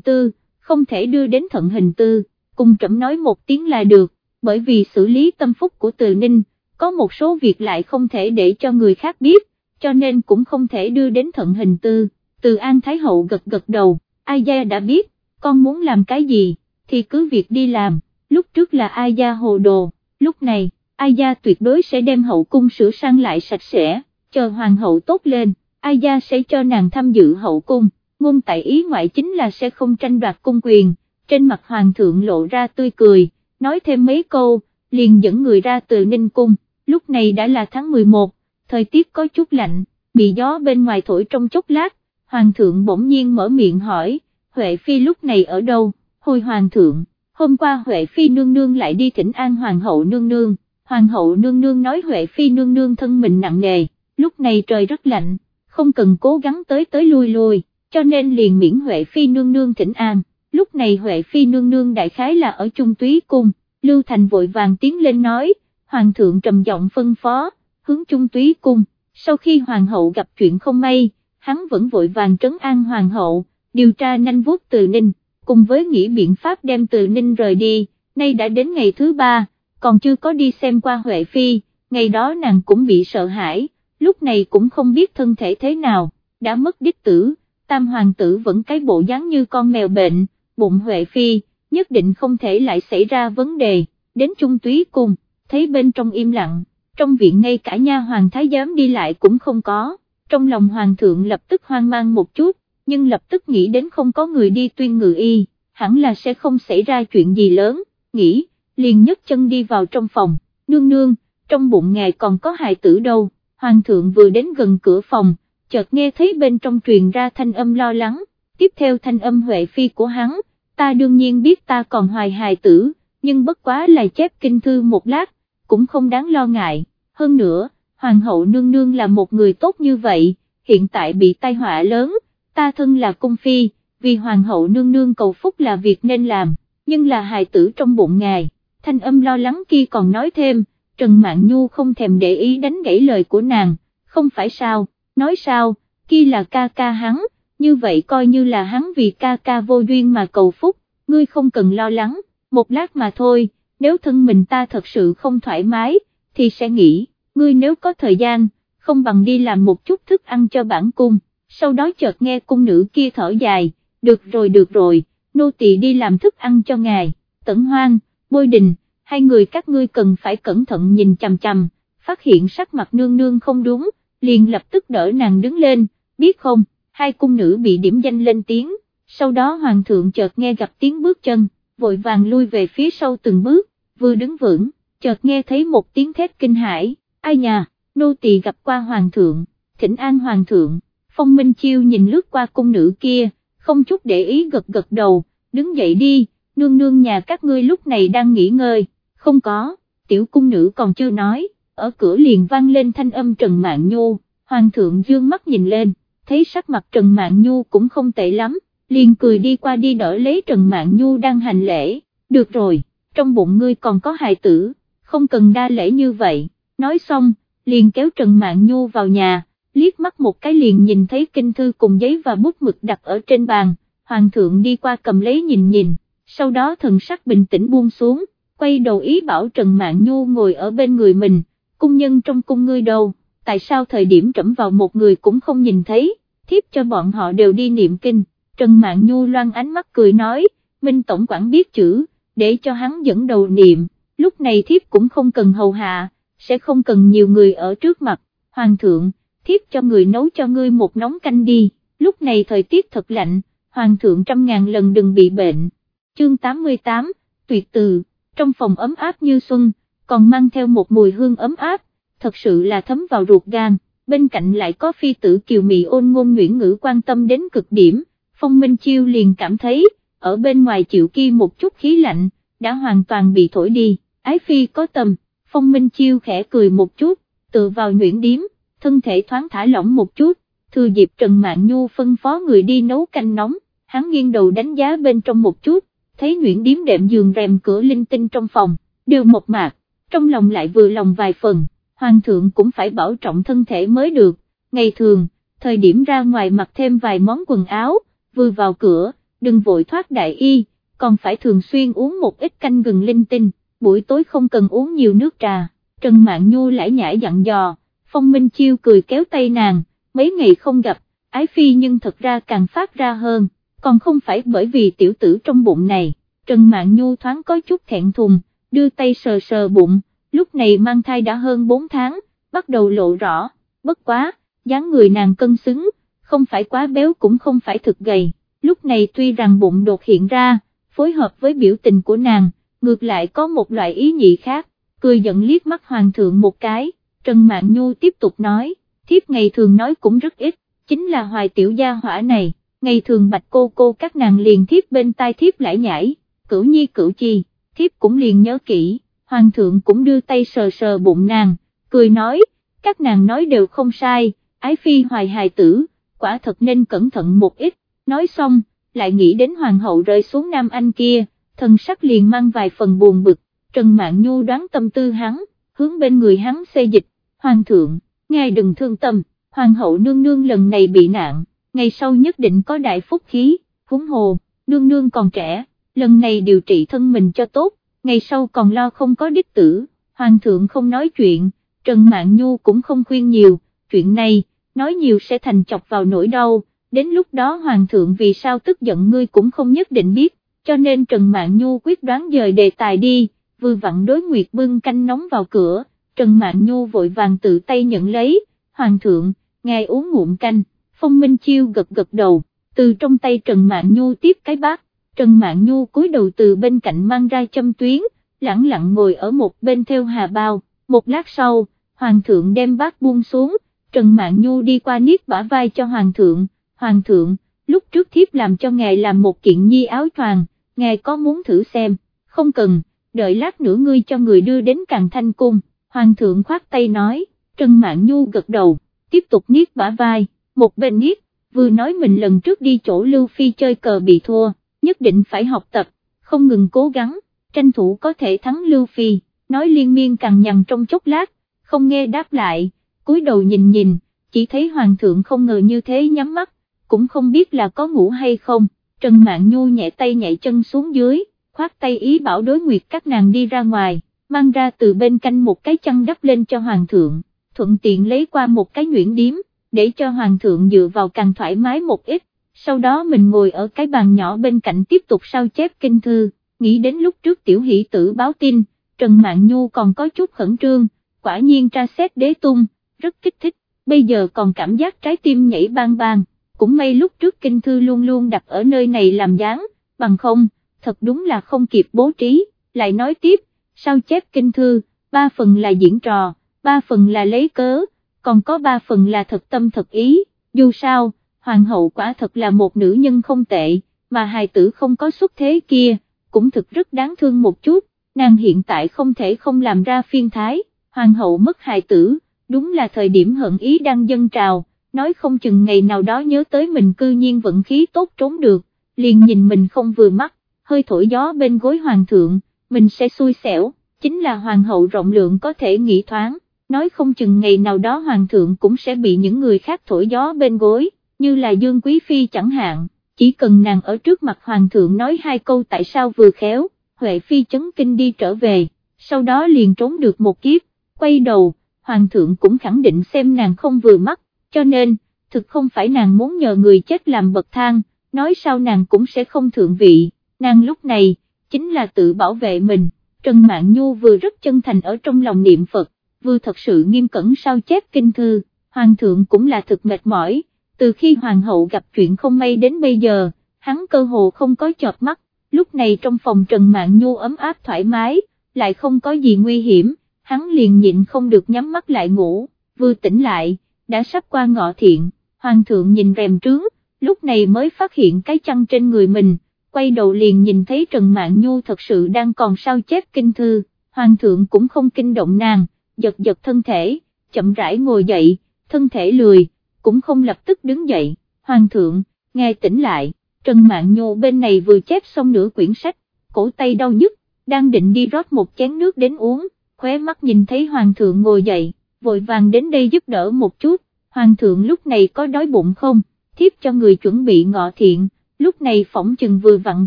tư, không thể đưa đến thận hình tư, cùng trẫm nói một tiếng là được, bởi vì xử lý tâm phúc của từ ninh, có một số việc lại không thể để cho người khác biết, cho nên cũng không thể đưa đến thận hình tư, từ An Thái Hậu gật gật đầu, Aya đã biết, con muốn làm cái gì, thì cứ việc đi làm, lúc trước là Aya hồ đồ, lúc này, Aya tuyệt đối sẽ đem hậu cung sửa sang lại sạch sẽ, chờ hoàng hậu tốt lên, Aya sẽ cho nàng tham dự hậu cung, ngôn tại ý ngoại chính là sẽ không tranh đoạt cung quyền, trên mặt hoàng thượng lộ ra tươi cười, nói thêm mấy câu, liền dẫn người ra từ Ninh Cung, lúc này đã là tháng 11, thời tiết có chút lạnh, bị gió bên ngoài thổi trong chốc lát, hoàng thượng bỗng nhiên mở miệng hỏi, Huệ Phi lúc này ở đâu, hồi hoàng thượng, hôm qua Huệ Phi nương nương lại đi thỉnh an hoàng hậu nương nương, hoàng hậu nương nương nói Huệ Phi nương nương thân mình nặng nề, lúc này trời rất lạnh, không cần cố gắng tới tới lui lui, cho nên liền miễn Huệ Phi nương nương thỉnh an, lúc này Huệ Phi nương nương đại khái là ở Trung Túy Cung, Lưu Thành vội vàng tiến lên nói, Hoàng thượng trầm giọng phân phó, hướng Trung Túy Cung, sau khi Hoàng hậu gặp chuyện không may, hắn vẫn vội vàng trấn an Hoàng hậu, điều tra nhanh vuốt từ Ninh, cùng với nghĩ biện pháp đem từ Ninh rời đi, nay đã đến ngày thứ ba, còn chưa có đi xem qua Huệ Phi, ngày đó nàng cũng bị sợ hãi, lúc này cũng không biết thân thể thế nào, đã mất đích tử, tam hoàng tử vẫn cái bộ dáng như con mèo bệnh, bụng Huệ Phi, nhất định không thể lại xảy ra vấn đề, đến trung túy cung, thấy bên trong im lặng, trong viện ngay cả nha hoàng thái giám đi lại cũng không có, trong lòng hoàng thượng lập tức hoang mang một chút, nhưng lập tức nghĩ đến không có người đi tuyên ngự y, hẳn là sẽ không xảy ra chuyện gì lớn, nghĩ, liền nhấc chân đi vào trong phòng, nương nương, trong bụng ngài còn có hài tử đâu, hoàng thượng vừa đến gần cửa phòng, chợt nghe thấy bên trong truyền ra thanh âm lo lắng, tiếp theo thanh âm huệ phi của hắn, ta đương nhiên biết ta còn hoài hài tử, nhưng bất quá là chép kinh thư một lát, cũng không đáng lo ngại, hơn nữa, hoàng hậu nương nương là một người tốt như vậy, hiện tại bị tai họa lớn, ta thân là cung phi, vì hoàng hậu nương nương cầu phúc là việc nên làm, nhưng là hài tử trong bụng ngài, thanh âm lo lắng kia còn nói thêm, Trần Mạn Nhu không thèm để ý đánh gãy lời của nàng, không phải sao, nói sao, kia là ca ca hắn, như vậy coi như là hắn vì ca ca vô duyên mà cầu phúc, ngươi không cần lo lắng, một lát mà thôi, nếu thân mình ta thật sự không thoải mái, thì sẽ nghĩ, ngươi nếu có thời gian, không bằng đi làm một chút thức ăn cho bản cung, sau đó chợt nghe cung nữ kia thở dài, được rồi được rồi, nô tỳ đi làm thức ăn cho ngài, tẩn hoang, bôi đình, hai người các ngươi cần phải cẩn thận nhìn chằm chằm, phát hiện sắc mặt nương nương không đúng, liền lập tức đỡ nàng đứng lên, biết không, hai cung nữ bị điểm danh lên tiếng, sau đó hoàng thượng chợt nghe gặp tiếng bước chân, vội vàng lui về phía sau từng bước, vừa đứng vững, chợt nghe thấy một tiếng thét kinh hãi, ai nhà, nô tỳ gặp qua hoàng thượng, thỉnh an hoàng thượng, phong minh chiêu nhìn lướt qua cung nữ kia, không chút để ý gật gật đầu, đứng dậy đi, nương nương nhà các ngươi lúc này đang nghỉ ngơi, không có, tiểu cung nữ còn chưa nói, ở cửa liền vang lên thanh âm Trần Mạn Nhu, hoàng thượng dương mắt nhìn lên, thấy sắc mặt Trần Mạn Nhu cũng không tệ lắm, liền cười đi qua đi đỡ lấy Trần Mạn Nhu đang hành lễ, được rồi, trong bụng ngươi còn có hài tử, không cần đa lễ như vậy, nói xong, liền kéo Trần Mạn Nhu vào nhà, liếc mắt một cái liền nhìn thấy kinh thư cùng giấy và bút mực đặt ở trên bàn, hoàng thượng đi qua cầm lấy nhìn nhìn, sau đó thần sắc bình tĩnh buông xuống, quay đầu ý bảo Trần Mạn Nhu ngồi ở bên người mình, cung nhân trong cung ngươi đâu, tại sao thời điểm trẫm vào một người cũng không nhìn thấy, thiếp cho bọn họ đều đi niệm kinh, Trần Mạn Nhu loan ánh mắt cười nói, Minh Tổng quản biết chữ, để cho hắn dẫn đầu niệm, lúc này thiếp cũng không cần hầu hạ, sẽ không cần nhiều người ở trước mặt, Hoàng thượng, thiếp cho người nấu cho ngươi một nóng canh đi, lúc này thời tiết thật lạnh, Hoàng thượng trăm ngàn lần đừng bị bệnh. Chương 88, tuyệt từ, trong phòng ấm áp như xuân, còn mang theo một mùi hương ấm áp, thật sự là thấm vào ruột gan, bên cạnh lại có phi tử kiều mị ôn ngôn nguyễn ngữ quan tâm đến cực điểm, phong minh chiêu liền cảm thấy, ở bên ngoài chịu kia một chút khí lạnh, đã hoàn toàn bị thổi đi, ái phi có tầm, phong minh chiêu khẽ cười một chút, tự vào nhuyễn điếm, thân thể thoáng thả lỏng một chút, thừa dịp Trần Mạn Nhu phân phó người đi nấu canh nóng, hắn nghiêng đầu đánh giá bên trong một chút, thấy nhuyễn điếm đệm giường rèm cửa linh tinh trong phòng, đều một mạc, trong lòng lại vừa lòng vài phần, hoàng thượng cũng phải bảo trọng thân thể mới được, ngày thường, thời điểm ra ngoài mặc thêm vài món quần áo, vừa vào cửa, đừng vội thoát đại y, còn phải thường xuyên uống một ít canh gừng linh tinh, buổi tối không cần uống nhiều nước trà, Trần Mạn Nhu lải nhải dặn dò, Phong Minh Chiêu cười kéo tay nàng, mấy ngày không gặp, ái phi nhưng thật ra càng phát ra hơn, còn không phải bởi vì tiểu tử trong bụng này, Trần Mạn Nhu thoáng có chút thẹn thùng, đưa tay sờ sờ bụng, lúc này mang thai đã hơn 4 tháng, bắt đầu lộ rõ, bất quá, dáng người nàng cân xứng, không phải quá béo cũng không phải thực gầy, lúc này tuy rằng bụng đột hiện ra, phối hợp với biểu tình của nàng, ngược lại có một loại ý nhị khác, cười giận liếc mắt hoàng thượng một cái, Trần Mạn Nhu tiếp tục nói, thiếp ngày thường nói cũng rất ít, chính là hoài tiểu gia hỏa này, ngày thường bạch cô cô các nàng liền thiếp bên tai thiếp lại nhảy, cửu nhi cửu chi, thiếp cũng liền nhớ kỹ, hoàng thượng cũng đưa tay sờ sờ bụng nàng, cười nói, các nàng nói đều không sai, ái phi hoài hài tử, quả thật nên cẩn thận một ít, nói xong, lại nghĩ đến hoàng hậu rơi xuống Nam Anh kia, thần sắc liền mang vài phần buồn bực, Trần Mạn Nhu đoán tâm tư hắn, hướng bên người hắn xê dịch, hoàng thượng, ngài đừng thương tâm, hoàng hậu nương nương lần này bị nạn, ngày sau nhất định có đại phúc khí, húng hồ, nương nương còn trẻ, lần này điều trị thân mình cho tốt, ngày sau còn lo không có đích tử, hoàng thượng không nói chuyện, Trần Mạn Nhu cũng không khuyên nhiều, chuyện này, nói nhiều sẽ thành chọc vào nỗi đau, đến lúc đó hoàng thượng vì sao tức giận ngươi cũng không nhất định biết, cho nên Trần Mạn Nhu quyết đoán dời đề tài đi, vừa vặn đối nguyệt bưng canh nóng vào cửa, Trần Mạn Nhu vội vàng tự tay nhận lấy, hoàng thượng, ngài uống ngụm canh, phong minh chiêu gật gật đầu, từ trong tay Trần Mạn Nhu tiếp cái bát, Trần Mạn Nhu cúi đầu từ bên cạnh mang ra châm tuyến, lẳng lặng ngồi ở một bên theo hà bao, một lát sau, hoàng thượng đem bát buông xuống, Trần Mạn Nhu đi qua niết bả vai cho hoàng thượng, hoàng thượng, lúc trước thiếp làm cho ngài làm một kiện nhi áo choàng, ngài có muốn thử xem, không cần, đợi lát nữa ngươi cho người đưa đến càng thanh cung, hoàng thượng khoát tay nói, Trần Mạn Nhu gật đầu, tiếp tục niết bả vai, một bên niết, vừa nói mình lần trước đi chỗ Lưu Phi chơi cờ bị thua, nhất định phải học tập, không ngừng cố gắng, tranh thủ có thể thắng Lưu Phi, nói liên miên càng nhằn trong chốc lát, không nghe đáp lại, cúi đầu nhìn nhìn, chỉ thấy hoàng thượng không ngờ như thế nhắm mắt, cũng không biết là có ngủ hay không, Trần Mạn Nhu nhẹ tay nhảy chân xuống dưới, khoát tay ý bảo đối nguyệt các nàng đi ra ngoài, mang ra từ bên canh một cái chăn đắp lên cho hoàng thượng, thuận tiện lấy qua một cái nhuyễn điếm, để cho hoàng thượng dựa vào càng thoải mái một ít, sau đó mình ngồi ở cái bàn nhỏ bên cạnh tiếp tục sao chép kinh thư, nghĩ đến lúc trước tiểu hỷ tử báo tin, Trần Mạn Nhu còn có chút khẩn trương, quả nhiên tra xét đế tung, rất kích thích, bây giờ còn cảm giác trái tim nhảy bang bang, cũng may lúc trước kinh thư luôn luôn đặt ở nơi này làm dáng, bằng không, thật đúng là không kịp bố trí, lại nói tiếp, sao chép kinh thư, ba phần là diễn trò, ba phần là lấy cớ, còn có ba phần là thật tâm thật ý, dù sao, hoàng hậu quả thật là một nữ nhân không tệ, mà hài tử không có xuất thế kia, cũng thực rất đáng thương một chút, nàng hiện tại không thể không làm ra phiên thái, hoàng hậu mất hài tử, đúng là thời điểm hận ý đang dâng trào, nói không chừng ngày nào đó nhớ tới mình cư nhiên vận khí tốt trốn được, liền nhìn mình không vừa mắt, hơi thổi gió bên gối hoàng thượng, mình sẽ xui xẻo, chính là hoàng hậu rộng lượng có thể nghĩ thoáng, nói không chừng ngày nào đó hoàng thượng cũng sẽ bị những người khác thổi gió bên gối, như là Dương Quý Phi chẳng hạn, chỉ cần nàng ở trước mặt hoàng thượng nói hai câu tại sao vừa khéo, Huệ Phi chấn kinh đi trở về, sau đó liền trốn được một kiếp, quay đầu, hoàng thượng cũng khẳng định xem nàng không vừa mắt, cho nên, thực không phải nàng muốn nhờ người chết làm bậc thang, nói sao nàng cũng sẽ không thượng vị, nàng lúc này, chính là tự bảo vệ mình, Trần Mạn Nhu vừa rất chân thành ở trong lòng niệm Phật, vừa thật sự nghiêm cẩn sao chép kinh thư, hoàng thượng cũng là thực mệt mỏi, từ khi hoàng hậu gặp chuyện không may đến bây giờ, hắn cơ hồ không có chọt mắt, lúc này trong phòng Trần Mạn Nhu ấm áp thoải mái, lại không có gì nguy hiểm, hắn liền nhịn không được nhắm mắt lại ngủ, vừa tỉnh lại, đã sắp qua ngọ thiện, hoàng thượng nhìn rèm trướng, lúc này mới phát hiện cái chăn trên người mình, quay đầu liền nhìn thấy Trần Mạn Nhu thật sự đang còn sao chép kinh thư, hoàng thượng cũng không kinh động nàng, giật giật thân thể, chậm rãi ngồi dậy, thân thể lười, cũng không lập tức đứng dậy, hoàng thượng, nghe tỉnh lại, Trần Mạn Nhu bên này vừa chép xong nửa quyển sách, cổ tay đau nhức, đang định đi rót một chén nước đến uống, khóe mắt nhìn thấy hoàng thượng ngồi dậy, vội vàng đến đây giúp đỡ một chút, hoàng thượng lúc này có đói bụng không, thiếp cho người chuẩn bị ngọ thiện, lúc này phỏng chừng vừa vặn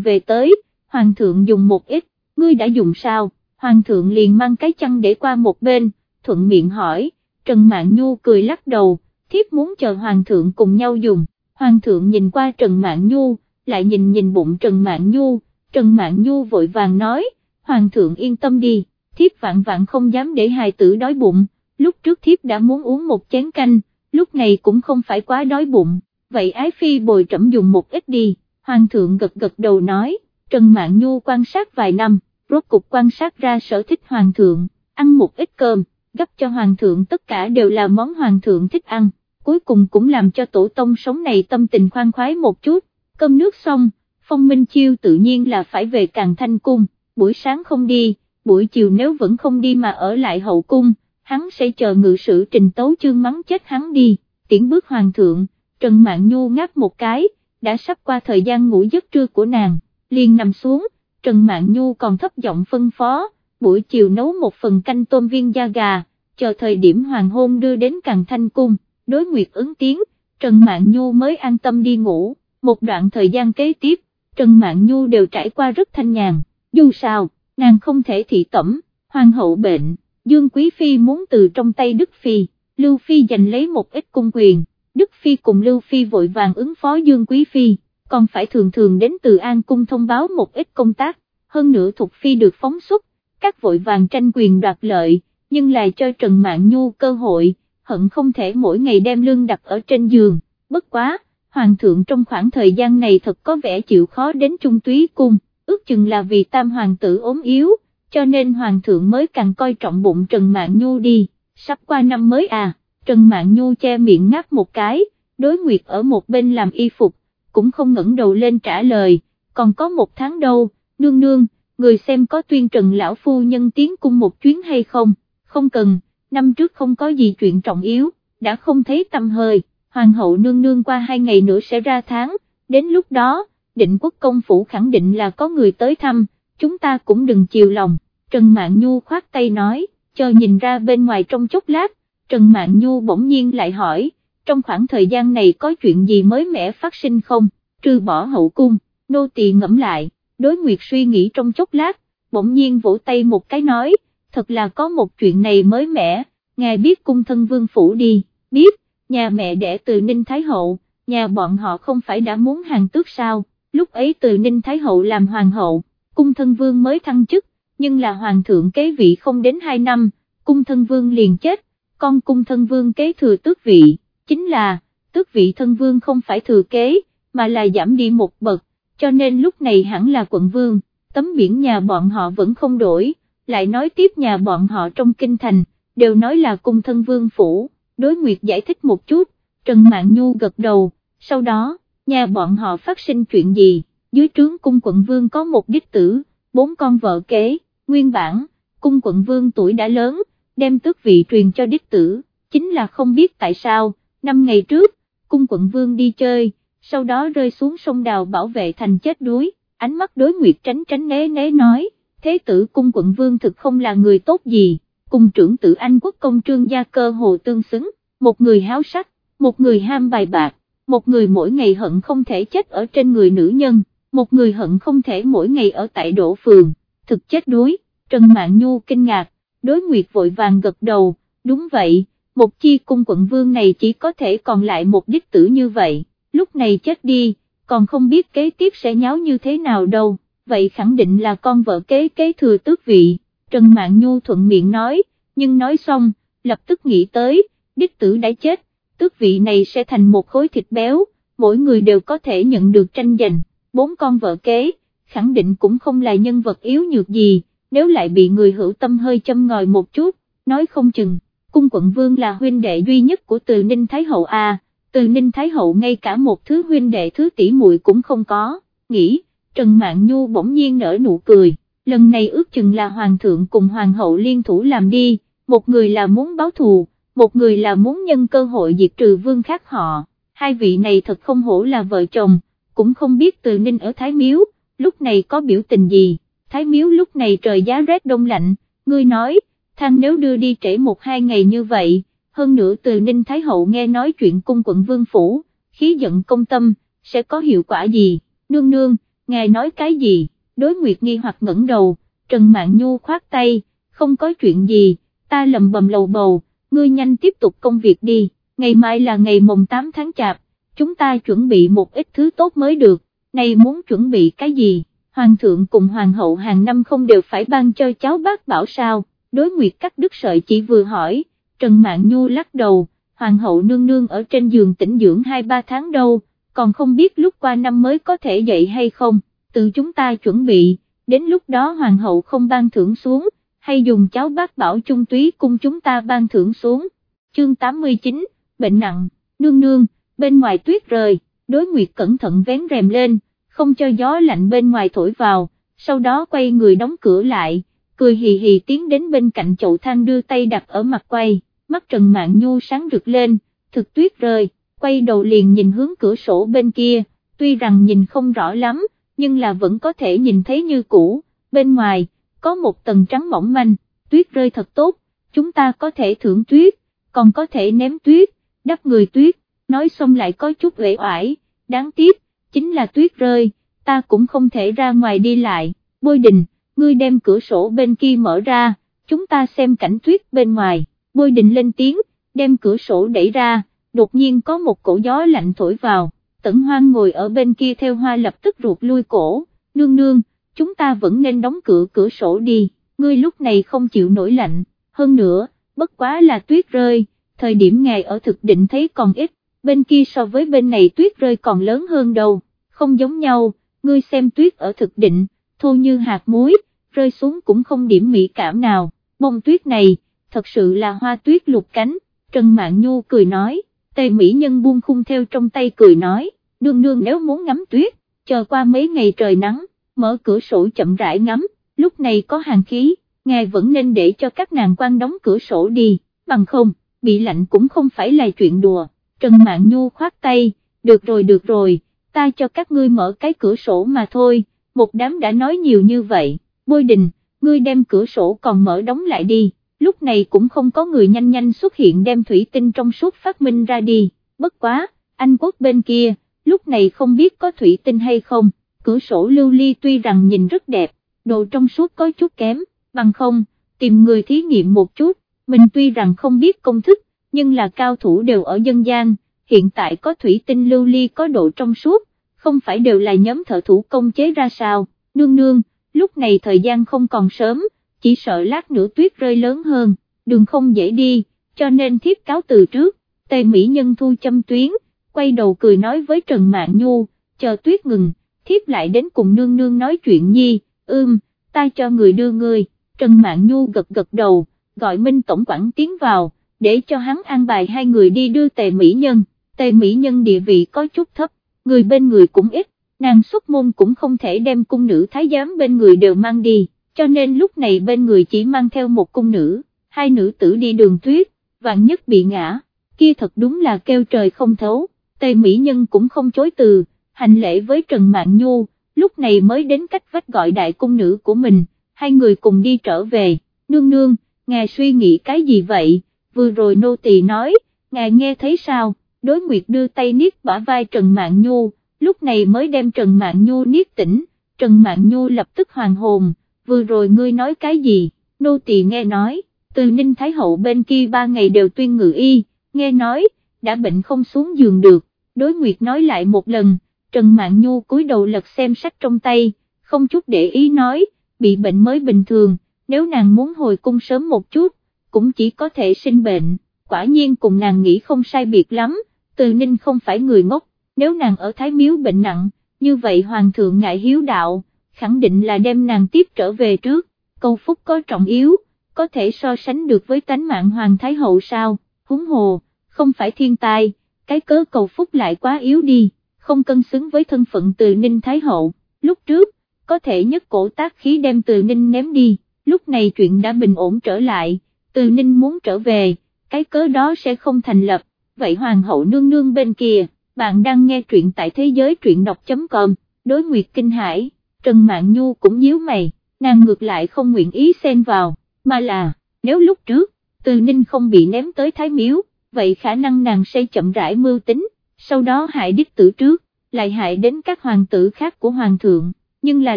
về tới, hoàng thượng dùng một ít, ngươi đã dùng sao, hoàng thượng liền mang cái chăn để qua một bên, thuận miệng hỏi, Trần Mạn Nhu cười lắc đầu, thiếp muốn chờ hoàng thượng cùng nhau dùng, hoàng thượng nhìn qua Trần Mạn Nhu, lại nhìn nhìn bụng Trần Mạn Nhu, Trần Mạn Nhu vội vàng nói, hoàng thượng yên tâm đi, thiếp vạn vạn không dám để hài tử đói bụng, lúc trước thiếp đã muốn uống một chén canh, lúc này cũng không phải quá đói bụng, vậy ái phi bồi trẫm dùng một ít đi, hoàng thượng gật gật đầu nói, Trần Mạn Nhu quan sát vài năm, rốt cục quan sát ra sở thích hoàng thượng, ăn một ít cơm, gấp cho hoàng thượng tất cả đều là món hoàng thượng thích ăn, cuối cùng cũng làm cho tổ tông sống này tâm tình khoan khoái một chút, cơm nước xong, phong minh chiêu tự nhiên là phải về càng thanh cung, buổi sáng không đi, buổi chiều nếu vẫn không đi mà ở lại hậu cung, hắn sẽ chờ ngự sử trình tấu chương mắng chết hắn đi, tiễn bước hoàng thượng, Trần Mạn Nhu ngáp một cái, đã sắp qua thời gian ngủ giấc trưa của nàng, liền nằm xuống, Trần Mạn Nhu còn thấp giọng phân phó, buổi chiều nấu một phần canh tôm viên da gà, chờ thời điểm hoàng hôn đưa đến càng thanh cung, đối nguyệt ứng tiếng, Trần Mạn Nhu mới an tâm đi ngủ, một đoạn thời gian kế tiếp, Trần Mạn Nhu đều trải qua rất thanh nhàn, dù sao, nàng không thể thị tẩm, hoàng hậu bệnh, Dương Quý Phi muốn từ trong tay Đức Phi, Lưu Phi giành lấy một ít cung quyền, Đức Phi cùng Lưu Phi vội vàng ứng phó Dương Quý Phi, còn phải thường thường đến từ An Cung thông báo một ít công tác, hơn nữa Thục Phi được phóng xuất, các vội vàng tranh quyền đoạt lợi, nhưng lại cho Trần Mạn Nhu cơ hội, hận không thể mỗi ngày đem lương đặt ở trên giường, bất quá, Hoàng thượng trong khoảng thời gian này thật có vẻ chịu khó đến Trung Túy Cung, ước chừng là vì tam hoàng tử ốm yếu, cho nên Hoàng thượng mới càng coi trọng bụng Trần Mạn Nhu đi, sắp qua năm mới à, Trần Mạn Nhu che miệng ngáp một cái, đối nguyệt ở một bên làm y phục, cũng không ngẩng đầu lên trả lời, còn có một tháng đâu, nương nương, người xem có tuyên trần lão phu nhân tiến cung một chuyến hay không, không cần, năm trước không có gì chuyện trọng yếu, đã không thấy tâm hơi, hoàng hậu nương nương qua hai ngày nữa sẽ ra tháng, đến lúc đó, định quốc công phủ khẳng định là có người tới thăm, chúng ta cũng đừng chiều lòng, Trần Mạn Nhu khoát tay nói, chờ nhìn ra bên ngoài trong chốc lát, Trần Mạn Nhu bỗng nhiên lại hỏi, trong khoảng thời gian này có chuyện gì mới mẻ phát sinh không, trừ bỏ hậu cung, nô tỳ ngẫm lại, đối nguyệt suy nghĩ trong chốc lát, bỗng nhiên vỗ tay một cái nói, thật là có một chuyện này mới mẻ, ngài biết cung thân vương phủ đi, biết, nhà mẹ đẻ từ Ninh Thái Hậu, nhà bọn họ không phải đã muốn hàng tước sao, lúc ấy từ Ninh Thái Hậu làm hoàng hậu, cung thân vương mới thăng chức, nhưng là hoàng thượng kế vị không đến 2 năm, cung thân vương liền chết, con cung thân vương kế thừa tước vị, chính là, tước vị thân vương không phải thừa kế, mà là giảm đi một bậc, cho nên lúc này hẳn là quận vương, tấm biển nhà bọn họ vẫn không đổi, lại nói tiếp nhà bọn họ trong kinh thành, đều nói là cung thân vương phủ, đối nguyệt giải thích một chút, Trần Mạn Nhu gật đầu, sau đó, nhà bọn họ phát sinh chuyện gì, dưới trướng cung quận vương có một đích tử, bốn con vợ kế, nguyên bản, cung quận vương tuổi đã lớn, đem tước vị truyền cho đích tử, chính là không biết tại sao, năm ngày trước, cung quận vương đi chơi, sau đó rơi xuống sông đào bảo vệ thành chết đuối, ánh mắt đối nguyệt tránh tránh né né nói, thế tử cung quận vương thực không là người tốt gì, cùng trưởng tử Anh quốc công trương gia cơ hồ tương xứng, một người háo sắc, một người ham bài bạc, một người mỗi ngày hận không thể chết ở trên người nữ nhân, một người hận không thể mỗi ngày ở tại đổ phường, thực chết đuối, Trần Mạn Nhu kinh ngạc, đối nguyệt vội vàng gật đầu, đúng vậy, một chi cung quận vương này chỉ có thể còn lại một đích tử như vậy, lúc này chết đi, còn không biết kế tiếp sẽ nháo như thế nào đâu, vậy khẳng định là con vợ kế kế thừa tước vị, Trần Mạn Nhu thuận miệng nói, nhưng nói xong, lập tức nghĩ tới, đích tử đã chết, tước vị này sẽ thành một khối thịt béo, mỗi người đều có thể nhận được tranh giành, bốn con vợ kế, khẳng định cũng không là nhân vật yếu nhược gì, nếu lại bị người hữu tâm hơi châm ngòi một chút, nói không chừng, cung quận vương là huynh đệ duy nhất của từ Ninh Thái Hậu à từ Ninh Thái Hậu ngay cả một thứ huynh đệ thứ tỷ muội cũng không có, nghĩ, Trần Mạn Nhu bỗng nhiên nở nụ cười, lần này ước chừng là Hoàng thượng cùng Hoàng hậu liên thủ làm đi, một người là muốn báo thù, một người là muốn nhân cơ hội diệt trừ vương khác họ, hai vị này thật không hổ là vợ chồng, cũng không biết từ Ninh ở Thái Miếu, lúc này có biểu tình gì, Thái Miếu lúc này trời giá rét đông lạnh, ngươi nói, thang nếu đưa đi trễ một hai ngày như vậy, hơn nữa từ Ninh Thái Hậu nghe nói chuyện cung quận Vương Phủ, khí giận công tâm, sẽ có hiệu quả gì, nương nương, ngài nói cái gì, đối nguyệt nghi hoặc ngẩng đầu, Trần Mạn Nhu khoát tay, không có chuyện gì, ta lầm bầm lầu bầu, ngươi nhanh tiếp tục công việc đi, ngày mai là ngày mùng 8 tháng chạp, chúng ta chuẩn bị một ít thứ tốt mới được, này muốn chuẩn bị cái gì, hoàng thượng cùng hoàng hậu hàng năm không đều phải ban cho cháu bác bảo sao, đối nguyệt cắt đứt sợi chỉ vừa hỏi, Trần Mạn Nhu lắc đầu, hoàng hậu nương nương ở trên giường tĩnh dưỡng 2-3 tháng đâu, còn không biết lúc qua năm mới có thể dậy hay không, từ chúng ta chuẩn bị, đến lúc đó hoàng hậu không ban thưởng xuống, hay dùng cháu bác bảo trung túy cung chúng ta ban thưởng xuống. Chương 89, bệnh nặng, nương nương, bên ngoài tuyết rơi, đối nguyệt cẩn thận vén rèm lên, không cho gió lạnh bên ngoài thổi vào, sau đó quay người đóng cửa lại, cười hì hì tiến đến bên cạnh chậu than đưa tay đặt ở mặt quay, mắt Trần Mạn Nhu sáng rực lên, thực tuyết rơi, quay đầu liền nhìn hướng cửa sổ bên kia, tuy rằng nhìn không rõ lắm, nhưng là vẫn có thể nhìn thấy như cũ, bên ngoài, có một tầng trắng mỏng manh, tuyết rơi thật tốt, chúng ta có thể thưởng tuyết, còn có thể ném tuyết, đắp người tuyết, nói xong lại có chút uể oải, đáng tiếc, chính là tuyết rơi, ta cũng không thể ra ngoài đi lại, bôi đình, ngươi đem cửa sổ bên kia mở ra, chúng ta xem cảnh tuyết bên ngoài, bôi đình lên tiếng, đem cửa sổ đẩy ra, đột nhiên có một cổ gió lạnh thổi vào, tẩn hoang ngồi ở bên kia theo hoa lập tức ruột lui cổ, nương nương, chúng ta vẫn nên đóng cửa cửa sổ đi, ngươi lúc này không chịu nổi lạnh, hơn nữa, bất quá là tuyết rơi, thời điểm ngày ở thực định thấy còn ít, bên kia so với bên này tuyết rơi còn lớn hơn đâu, không giống nhau, ngươi xem tuyết ở thực định, thô như hạt muối, rơi xuống cũng không điểm mỹ cảm nào, bông tuyết này, thật sự là hoa tuyết lục cánh, Trần Mạn Nhu cười nói, tề mỹ nhân buông khung theo trong tay cười nói, nương nương nếu muốn ngắm tuyết, chờ qua mấy ngày trời nắng, mở cửa sổ chậm rãi ngắm, lúc này có hàng khí, ngài vẫn nên để cho các nàng quan đóng cửa sổ đi, bằng không, bị lạnh cũng không phải là chuyện đùa, Trần Mạn Nhu khoát tay, được rồi được rồi, ta cho các ngươi mở cái cửa sổ mà thôi, một đám đã nói nhiều như vậy, bôi đình, ngươi đem cửa sổ còn mở đóng lại đi, lúc này cũng không có người nhanh nhanh xuất hiện đem thủy tinh trong suốt phát minh ra đi, bất quá, anh quốc bên kia, lúc này không biết có thủy tinh hay không, cửa sổ lưu ly tuy rằng nhìn rất đẹp, đồ trong suốt có chút kém, bằng không, tìm người thí nghiệm một chút, mình tuy rằng không biết công thức, nhưng là cao thủ đều ở dân gian, hiện tại có thủy tinh lưu ly có độ trong suốt, không phải đều là nhóm thợ thủ công chế ra sao, nương nương, lúc này thời gian không còn sớm, chỉ sợ lát nữa tuyết rơi lớn hơn, đường không dễ đi, cho nên thiếp cáo từ trước, tề mỹ nhân thu châm tuyến, quay đầu cười nói với Trần Mạn Nhu, chờ tuyết ngừng, thiếp lại đến cùng nương nương nói chuyện nhi, ưm, ta cho người đưa người, Trần Mạn Nhu gật gật đầu, gọi Minh Tổng quản tiến vào, để cho hắn an bài hai người đi đưa tề mỹ nhân, tề mỹ nhân địa vị có chút thấp, người bên người cũng ít, nàng xuất môn cũng không thể đem cung nữ thái giám bên người đều mang đi, cho nên lúc này bên người chỉ mang theo một cung nữ, hai nữ tử đi đường tuyết, vạn nhất bị ngã, kia thật đúng là kêu trời không thấu, tề mỹ nhân cũng không chối từ, hành lễ với Trần Mạn Nhu, lúc này mới đến cách vách gọi đại cung nữ của mình, hai người cùng đi trở về, nương nương, ngài suy nghĩ cái gì vậy, vừa rồi nô tỳ nói, ngài nghe thấy sao, đối nguyệt đưa tay niết bả vai Trần Mạn Nhu, lúc này mới đem Trần Mạn Nhu niết tỉnh, Trần Mạn Nhu lập tức hoàng hồn, vừa rồi ngươi nói cái gì, nô tỳ nghe nói, từ Ninh Thái Hậu bên kia ba ngày đều tuyên ngự y, nghe nói, đã bệnh không xuống giường được, đối nguyệt nói lại một lần, Trần Mạn Nhu cúi đầu lật xem sách trong tay, không chút để ý nói, bị bệnh mới bình thường, nếu nàng muốn hồi cung sớm một chút, cũng chỉ có thể sinh bệnh, quả nhiên cùng nàng nghĩ không sai biệt lắm, từ ninh không phải người ngốc, nếu nàng ở Thái Miếu bệnh nặng, như vậy Hoàng thượng ngại hiếu đạo, khẳng định là đem nàng tiếp trở về trước, câu phúc có trọng yếu, có thể so sánh được với tánh mạng Hoàng Thái Hậu sao, húng hồ, không phải thiên tai, cái cớ cầu phúc lại quá yếu đi, không cân xứng với thân phận từ Ninh Thái Hậu, lúc trước, có thể nhất cổ tác khí đem từ Ninh ném đi, lúc này chuyện đã bình ổn trở lại, từ Ninh muốn trở về, cái cớ đó sẽ không thành lập, vậy Hoàng hậu nương nương bên kia, bạn đang nghe truyện tại thế giới truyện đọc.com, đối nguyệt kinh hải, Trần Mạn Nhu cũng nhíu mày, nàng ngược lại không nguyện ý xen vào, mà là, nếu lúc trước, từ ninh không bị ném tới thái miếu, vậy khả năng nàng sẽ chậm rãi mưu tính, sau đó hại đích tử trước, lại hại đến các hoàng tử khác của hoàng thượng, nhưng là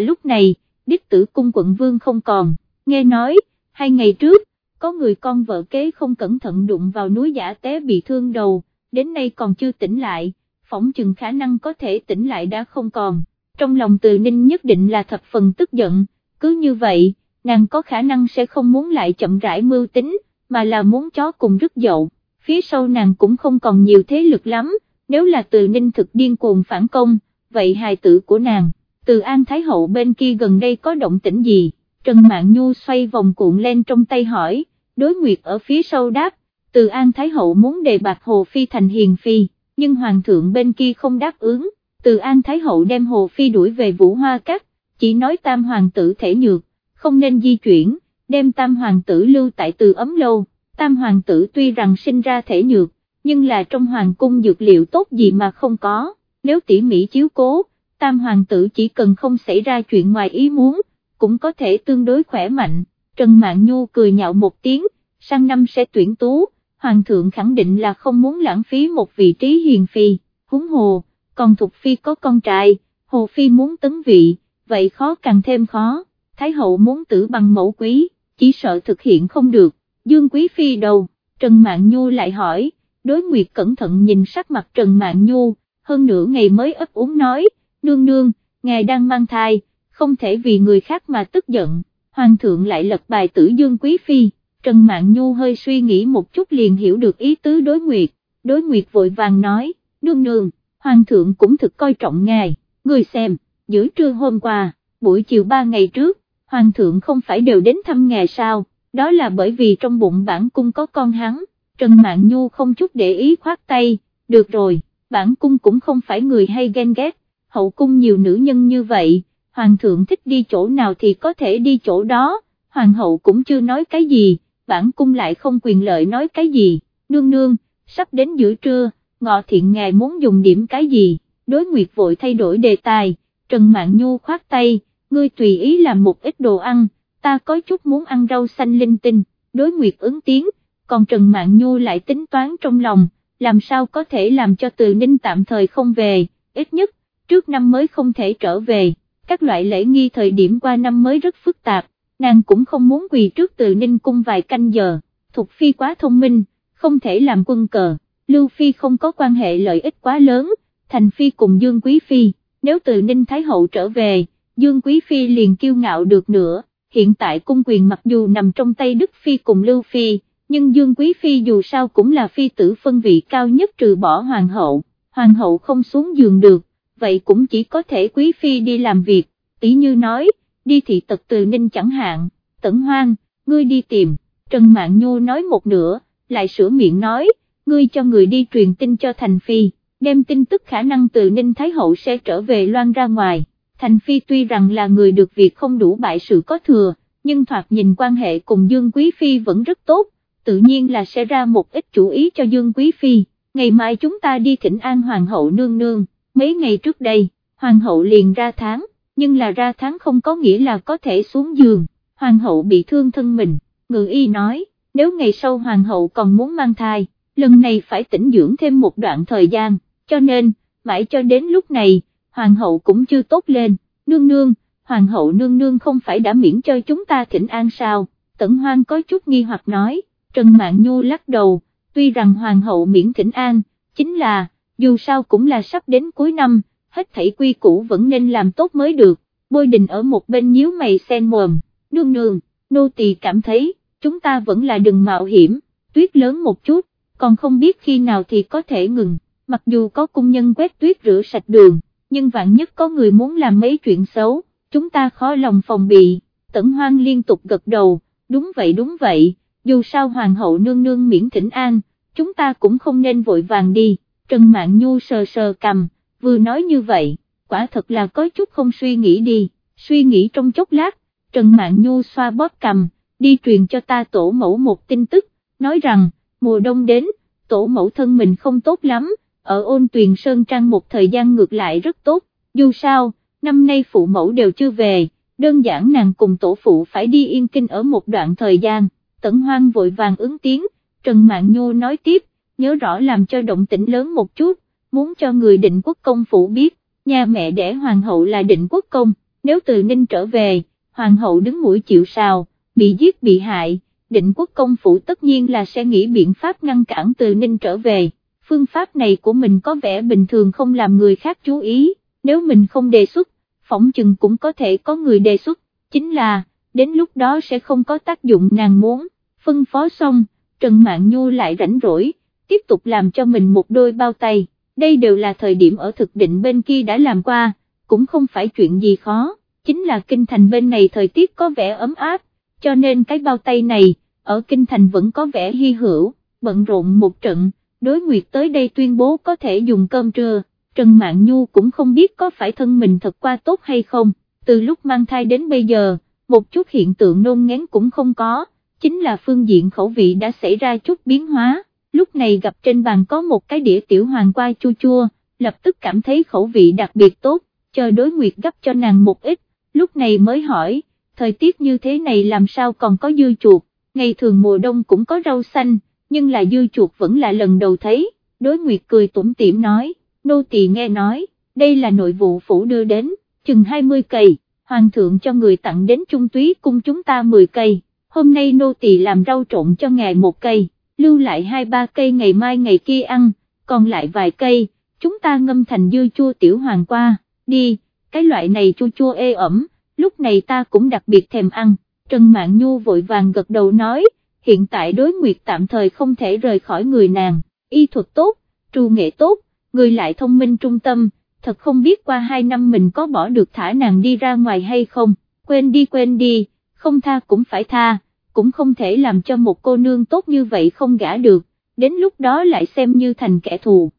lúc này, đích tử cung quận vương không còn, nghe nói, hai ngày trước, có người con vợ kế không cẩn thận đụng vào núi giả té bị thương đầu, đến nay còn chưa tỉnh lại, phỏng chừng khả năng có thể tỉnh lại đã không còn, trong lòng từ ninh nhất định là thập phần tức giận, cứ như vậy, nàng có khả năng sẽ không muốn lại chậm rãi mưu tính, mà là muốn chó cùng rứt dậu, phía sau nàng cũng không còn nhiều thế lực lắm, nếu là từ ninh thực điên cuồng phản công, vậy hài tử của nàng, từ An Thái Hậu bên kia gần đây có động tĩnh gì, Trần Mạn Nhu xoay vòng cuộn lên trong tay hỏi, đối nguyệt ở phía sau đáp, từ An Thái Hậu muốn đề bạc Hồ Phi thành hiền phi, nhưng Hoàng thượng bên kia không đáp ứng, từ An Thái Hậu đem Hồ Phi đuổi về Vũ Hoa cát chỉ nói tam hoàng tử thể nhược, không nên di chuyển, đem tam hoàng tử lưu tại từ ấm lâu, tam hoàng tử tuy rằng sinh ra thể nhược, nhưng là trong hoàng cung dược liệu tốt gì mà không có, nếu tỉ mỉ chiếu cố, tam hoàng tử chỉ cần không xảy ra chuyện ngoài ý muốn, cũng có thể tương đối khỏe mạnh, Trần Mạn Nhu cười nhạo một tiếng, sang năm sẽ tuyển tú, hoàng thượng khẳng định là không muốn lãng phí một vị trí hiền phi, húng hồ, còn Thục Phi có con trai, Hồ Phi muốn tấn vị, vậy khó càng thêm khó, Thái hậu muốn tử bằng mẫu quý, chỉ sợ thực hiện không được, Dương Quý Phi đầu, Trần Mạn Nhu lại hỏi, đối nguyệt cẩn thận nhìn sắc mặt Trần Mạn Nhu, hơn nửa ngày mới ấp úng nói, nương nương, ngài đang mang thai, không thể vì người khác mà tức giận, hoàng thượng lại lật bài tử Dương Quý Phi, Trần Mạn Nhu hơi suy nghĩ một chút liền hiểu được ý tứ đối nguyệt, đối nguyệt vội vàng nói, nương nương, hoàng thượng cũng thực coi trọng ngài, người xem, giữa trưa hôm qua, buổi chiều ba ngày trước, hoàng thượng không phải đều đến thăm ngài sao, đó là bởi vì trong bụng bản cung có con hắn, Trần Mạn Nhu không chút để ý khoát tay, được rồi, bản cung cũng không phải người hay ghen ghét, hậu cung nhiều nữ nhân như vậy, hoàng thượng thích đi chỗ nào thì có thể đi chỗ đó, hoàng hậu cũng chưa nói cái gì, bản cung lại không quyền lợi nói cái gì, nương nương, sắp đến giữa trưa, ngọ thiện ngài muốn dùng điểm cái gì, đối nguyệt vội thay đổi đề tài, Trần Mạn Nhu khoát tay, ngươi tùy ý làm một ít đồ ăn, ta có chút muốn ăn rau xanh linh tinh, đối nguyệt ứng tiếng, còn Trần Mạn Nhu lại tính toán trong lòng, làm sao có thể làm cho từ ninh tạm thời không về, ít nhất, trước năm mới không thể trở về, các loại lễ nghi thời điểm qua năm mới rất phức tạp, nàng cũng không muốn quỳ trước từ ninh cung vài canh giờ, Thục Phi quá thông minh, không thể làm quân cờ, Lưu Phi không có quan hệ lợi ích quá lớn, Thành Phi cùng Dương Quý Phi, nếu từ ninh Thái Hậu trở về, Dương Quý Phi liền kiêu ngạo được nữa, hiện tại cung quyền mặc dù nằm trong tay Đức Phi cùng Lưu Phi, nhưng Dương Quý Phi dù sao cũng là phi tử phân vị cao nhất trừ bỏ Hoàng hậu, Hoàng hậu không xuống giường được, vậy cũng chỉ có thể Quý Phi đi làm việc, tỷ như nói, đi thị tật từ Ninh chẳng hạn, tẩn hoang, ngươi đi tìm, Trần mạng Nhu nói một nửa, lại sửa miệng nói, ngươi cho người đi truyền tin cho Thành Phi, đem tin tức khả năng từ Ninh Thái Hậu sẽ trở về loan ra ngoài. Thành Phi tuy rằng là người được việc không đủ bại sự có thừa, nhưng thoạt nhìn quan hệ cùng Dương Quý Phi vẫn rất tốt, tự nhiên là sẽ ra một ít chủ ý cho Dương Quý Phi, ngày mai chúng ta đi thỉnh an Hoàng hậu nương nương, mấy ngày trước đây, Hoàng hậu liền ra tháng, nhưng là ra tháng không có nghĩa là có thể xuống giường, Hoàng hậu bị thương thân mình, ngự y nói, nếu ngày sau Hoàng hậu còn muốn mang thai, lần này phải tĩnh dưỡng thêm một đoạn thời gian, cho nên, mãi cho đến lúc này, hoàng hậu cũng chưa tốt lên, nương nương, hoàng hậu nương nương không phải đã miễn cho chúng ta thỉnh an sao, tẩn hoang có chút nghi hoặc nói, Trần mạng Nhu lắc đầu, tuy rằng hoàng hậu miễn thỉnh an, chính là, dù sao cũng là sắp đến cuối năm, hết thảy quy củ vẫn nên làm tốt mới được, bôi đình ở một bên nhíu mày sen mồm, nương nương, nô tỳ cảm thấy, chúng ta vẫn là đừng mạo hiểm, tuyết lớn một chút, còn không biết khi nào thì có thể ngừng, mặc dù có cung nhân quét tuyết rửa sạch đường nhưng vạn nhất có người muốn làm mấy chuyện xấu, chúng ta khó lòng phòng bị, tẩn hoang liên tục gật đầu, đúng vậy đúng vậy, dù sao hoàng hậu nương nương miễn thỉnh an, chúng ta cũng không nên vội vàng đi, Trần Mạn Nhu sờ sờ cầm, vừa nói như vậy, quả thật là có chút không suy nghĩ đi, suy nghĩ trong chốc lát, Trần Mạn Nhu xoa bóp cầm, đi truyền cho ta tổ mẫu một tin tức, nói rằng, mùa đông đến, tổ mẫu thân mình không tốt lắm, ở ôn tuyền Sơn Trang một thời gian ngược lại rất tốt, dù sao, năm nay phụ mẫu đều chưa về, đơn giản nàng cùng tổ phụ phải đi yên kinh ở một đoạn thời gian, Tẩn Hoang vội vàng ứng tiếng, Trần Mạn Nhu nói tiếp, nhớ rõ làm cho động tĩnh lớn một chút, muốn cho người định quốc công phủ biết, nhà mẹ đẻ hoàng hậu là định quốc công, nếu từ Ninh trở về, hoàng hậu đứng mũi chịu sào, bị giết bị hại, định quốc công phủ tất nhiên là sẽ nghĩ biện pháp ngăn cản từ Ninh trở về, phương pháp này của mình có vẻ bình thường không làm người khác chú ý, nếu mình không đề xuất, phỏng chừng cũng có thể có người đề xuất, chính là, đến lúc đó sẽ không có tác dụng nàng muốn, phân phó xong, Trần mạng Nhu lại rảnh rỗi, tiếp tục làm cho mình một đôi bao tay, đây đều là thời điểm ở thực định bên kia đã làm qua, cũng không phải chuyện gì khó, chính là kinh thành bên này thời tiết có vẻ ấm áp, cho nên cái bao tay này, ở kinh thành vẫn có vẻ hy hữu, bận rộn một trận, đối nguyệt tới đây tuyên bố có thể dùng cơm trưa, Trần Mạn Nhu cũng không biết có phải thân mình thật qua tốt hay không, từ lúc mang thai đến bây giờ, một chút hiện tượng nôn ngén cũng không có, chính là phương diện khẩu vị đã xảy ra chút biến hóa, lúc này gặp trên bàn có một cái đĩa tiểu hoàng qua chua chua, lập tức cảm thấy khẩu vị đặc biệt tốt, chờ đối nguyệt gấp cho nàng một ít, lúc này mới hỏi, thời tiết như thế này làm sao còn có dưa chuột, ngày thường mùa đông cũng có rau xanh, nhưng là dưa chuột vẫn là lần đầu thấy, đối nguyệt cười tủm tỉm nói, nô tỳ nghe nói, đây là nội vụ phủ đưa đến, chừng 20 cây, hoàng thượng cho người tặng đến trung túy cung chúng ta 10 cây, hôm nay nô tỳ làm rau trộn cho ngài một cây, lưu lại hai ba cây ngày mai ngày kia ăn, còn lại vài cây, chúng ta ngâm thành dưa chua tiểu hoàng qua, đi, cái loại này chua chua ê ẩm, lúc này ta cũng đặc biệt thèm ăn, Trần Mạn Nhu vội vàng gật đầu nói, hiện tại đối nguyệt tạm thời không thể rời khỏi người nàng, y thuật tốt, trù nghệ tốt, người lại thông minh trung tâm, thật không biết qua hai năm mình có bỏ được thả nàng đi ra ngoài hay không, quên đi quên đi, không tha cũng phải tha, cũng không thể làm cho một cô nương tốt như vậy không gả được, đến lúc đó lại xem như thành kẻ thù.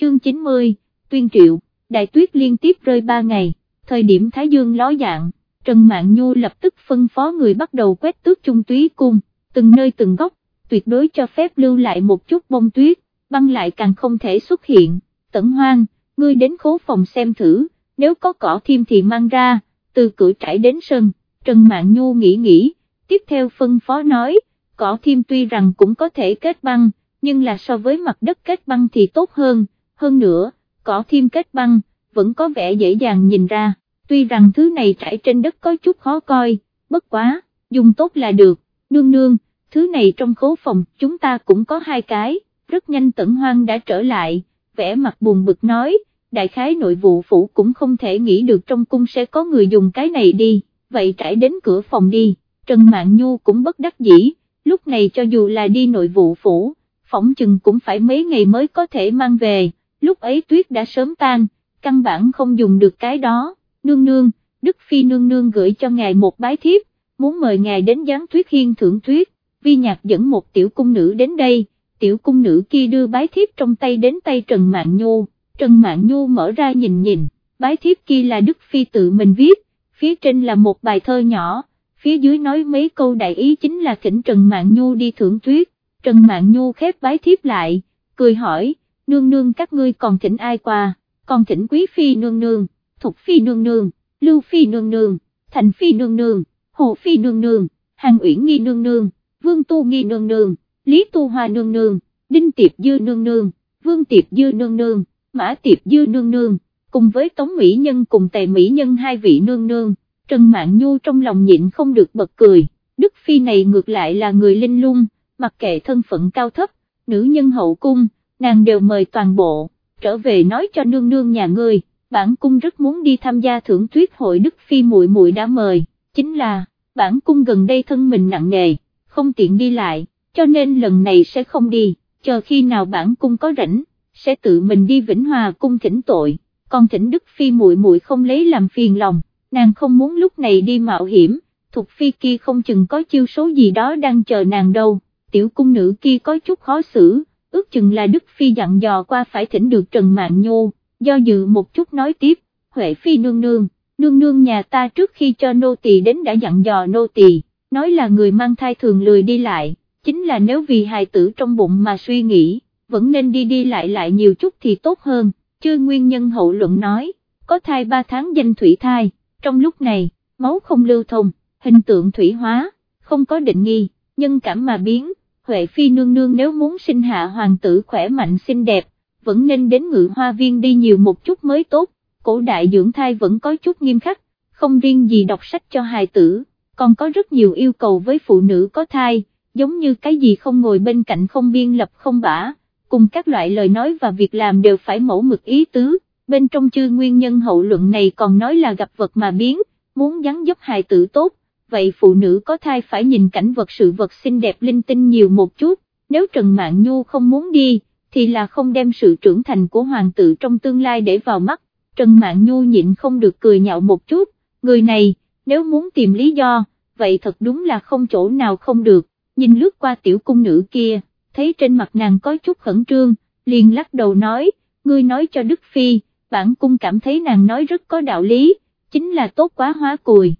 Chương 90, Tuyên Triệu, Đại Tuyết liên tiếp rơi ba ngày, thời điểm Thái Dương ló dạng, Trần Mạn Nhu lập tức phân phó người bắt đầu quét tước trung túy cung, từng nơi từng góc, tuyệt đối cho phép lưu lại một chút bông tuyết, băng lại càng không thể xuất hiện, tẩn hoang, ngươi đến khố phòng xem thử, nếu có cỏ thêm thì mang ra, từ cửa trải đến sân, Trần Mạn Nhu nghĩ nghĩ, tiếp theo phân phó nói, cỏ thiêm tuy rằng cũng có thể kết băng, nhưng là so với mặt đất kết băng thì tốt hơn, hơn nữa, cỏ thiêm kết băng, vẫn có vẻ dễ dàng nhìn ra, tuy rằng thứ này trải trên đất có chút khó coi, bất quá, dùng tốt là được, nương nương, thứ này trong khố phòng chúng ta cũng có hai cái, rất nhanh tẩn hoang đã trở lại, vẻ mặt buồn bực nói, đại khái nội vụ phủ cũng không thể nghĩ được trong cung sẽ có người dùng cái này đi, vậy trải đến cửa phòng đi, Trần Mạn Nhu cũng bất đắc dĩ, lúc này cho dù là đi nội vụ phủ, phỏng chừng cũng phải mấy ngày mới có thể mang về, lúc ấy tuyết đã sớm tan, căn bản không dùng được cái đó, nương nương, Đức Phi nương nương gửi cho ngài một bái thiếp, muốn mời ngài đến giáng tuyết hiên thưởng tuyết, vi nhạc dẫn một tiểu cung nữ đến đây, tiểu cung nữ kia đưa bái thiếp trong tay đến tay Trần Mạn Nhu, Trần Mạn Nhu mở ra nhìn nhìn, bái thiếp kia là Đức Phi tự mình viết, phía trên là một bài thơ nhỏ, phía dưới nói mấy câu đại ý chính là thỉnh Trần Mạn Nhu đi thưởng tuyết, Trần Mạn Nhu khép bái thiếp lại, cười hỏi, nương nương các ngươi còn thỉnh ai qua, còn thỉnh Quý Phi nương nương, Thục Phi nương nương, Lưu Phi nương nương, Thành Phi nương nương, Hồ Phi nương nương, Hàng Uyển Nghi nương nương, Vương Tu Nghi nương nương, Lý Tu Hoa nương nương, Đinh Tiệp Dư nương nương, Vương Tiệp Dư nương nương, Mã Tiệp Dư nương nương, cùng với Tống Mỹ Nhân cùng Tề Mỹ Nhân hai vị nương nương, Trần Mạn Nhu trong lòng nhịn không được bật cười, Đức Phi này ngược lại là người linh lung, mặc kệ thân phận cao thấp, nữ nhân hậu cung, nàng đều mời toàn bộ, trở về nói cho nương nương nhà ngươi, bản cung rất muốn đi tham gia thưởng tuyết hội Đức Phi muội muội đã mời, chính là, bản cung gần đây thân mình nặng nề, không tiện đi lại, cho nên lần này sẽ không đi, chờ khi nào bản cung có rảnh, sẽ tự mình đi Vĩnh Hòa cung thỉnh tội, còn thỉnh Đức Phi muội muội không lấy làm phiền lòng, nàng không muốn lúc này đi mạo hiểm, Thục Phi kia không chừng có chiêu số gì đó đang chờ nàng đâu, tiểu cung nữ kia có chút khó xử, ước chừng là Đức Phi dặn dò qua phải thỉnh được Trần Mạng Nhô, do dự một chút nói tiếp, Huệ Phi nương nương, nương nương nhà ta trước khi cho nô tỳ đến đã dặn dò nô tỳ, nói là người mang thai thường lười đi lại, chính là nếu vì hài tử trong bụng mà suy nghĩ, vẫn nên đi đi lại lại nhiều chút thì tốt hơn, chưa nguyên nhân hậu luận nói, có thai 3 tháng danh thủy thai, trong lúc này, máu không lưu thông, hình tượng thủy hóa, không có định nghi, nhân cảm mà biến, Huệ Phi nương nương nếu muốn sinh hạ hoàng tử khỏe mạnh xinh đẹp, vẫn nên đến ngự hoa viên đi nhiều một chút mới tốt, cổ đại dưỡng thai vẫn có chút nghiêm khắc, không riêng gì đọc sách cho hài tử, còn có rất nhiều yêu cầu với phụ nữ có thai, giống như cái gì không ngồi bên cạnh không biên lập không bả, cùng các loại lời nói và việc làm đều phải mẫu mực ý tứ, bên trong chư nguyên nhân hậu luận này còn nói là gặp vật mà biến, muốn dắn dấp hài tử tốt, vậy phụ nữ có thai phải nhìn cảnh vật sự vật xinh đẹp linh tinh nhiều một chút, nếu Trần Mạn Nhu không muốn đi, thì là không đem sự trưởng thành của hoàng tử trong tương lai để vào mắt, Trần Mạn Nhu nhịn không được cười nhạo một chút, người này, nếu muốn tìm lý do, vậy thật đúng là không chỗ nào không được, nhìn lướt qua tiểu cung nữ kia, thấy trên mặt nàng có chút khẩn trương, liền lắc đầu nói, ngươi nói cho Đức Phi, bản cung cảm thấy nàng nói rất có đạo lý, chính là tốt quá hóa cùi.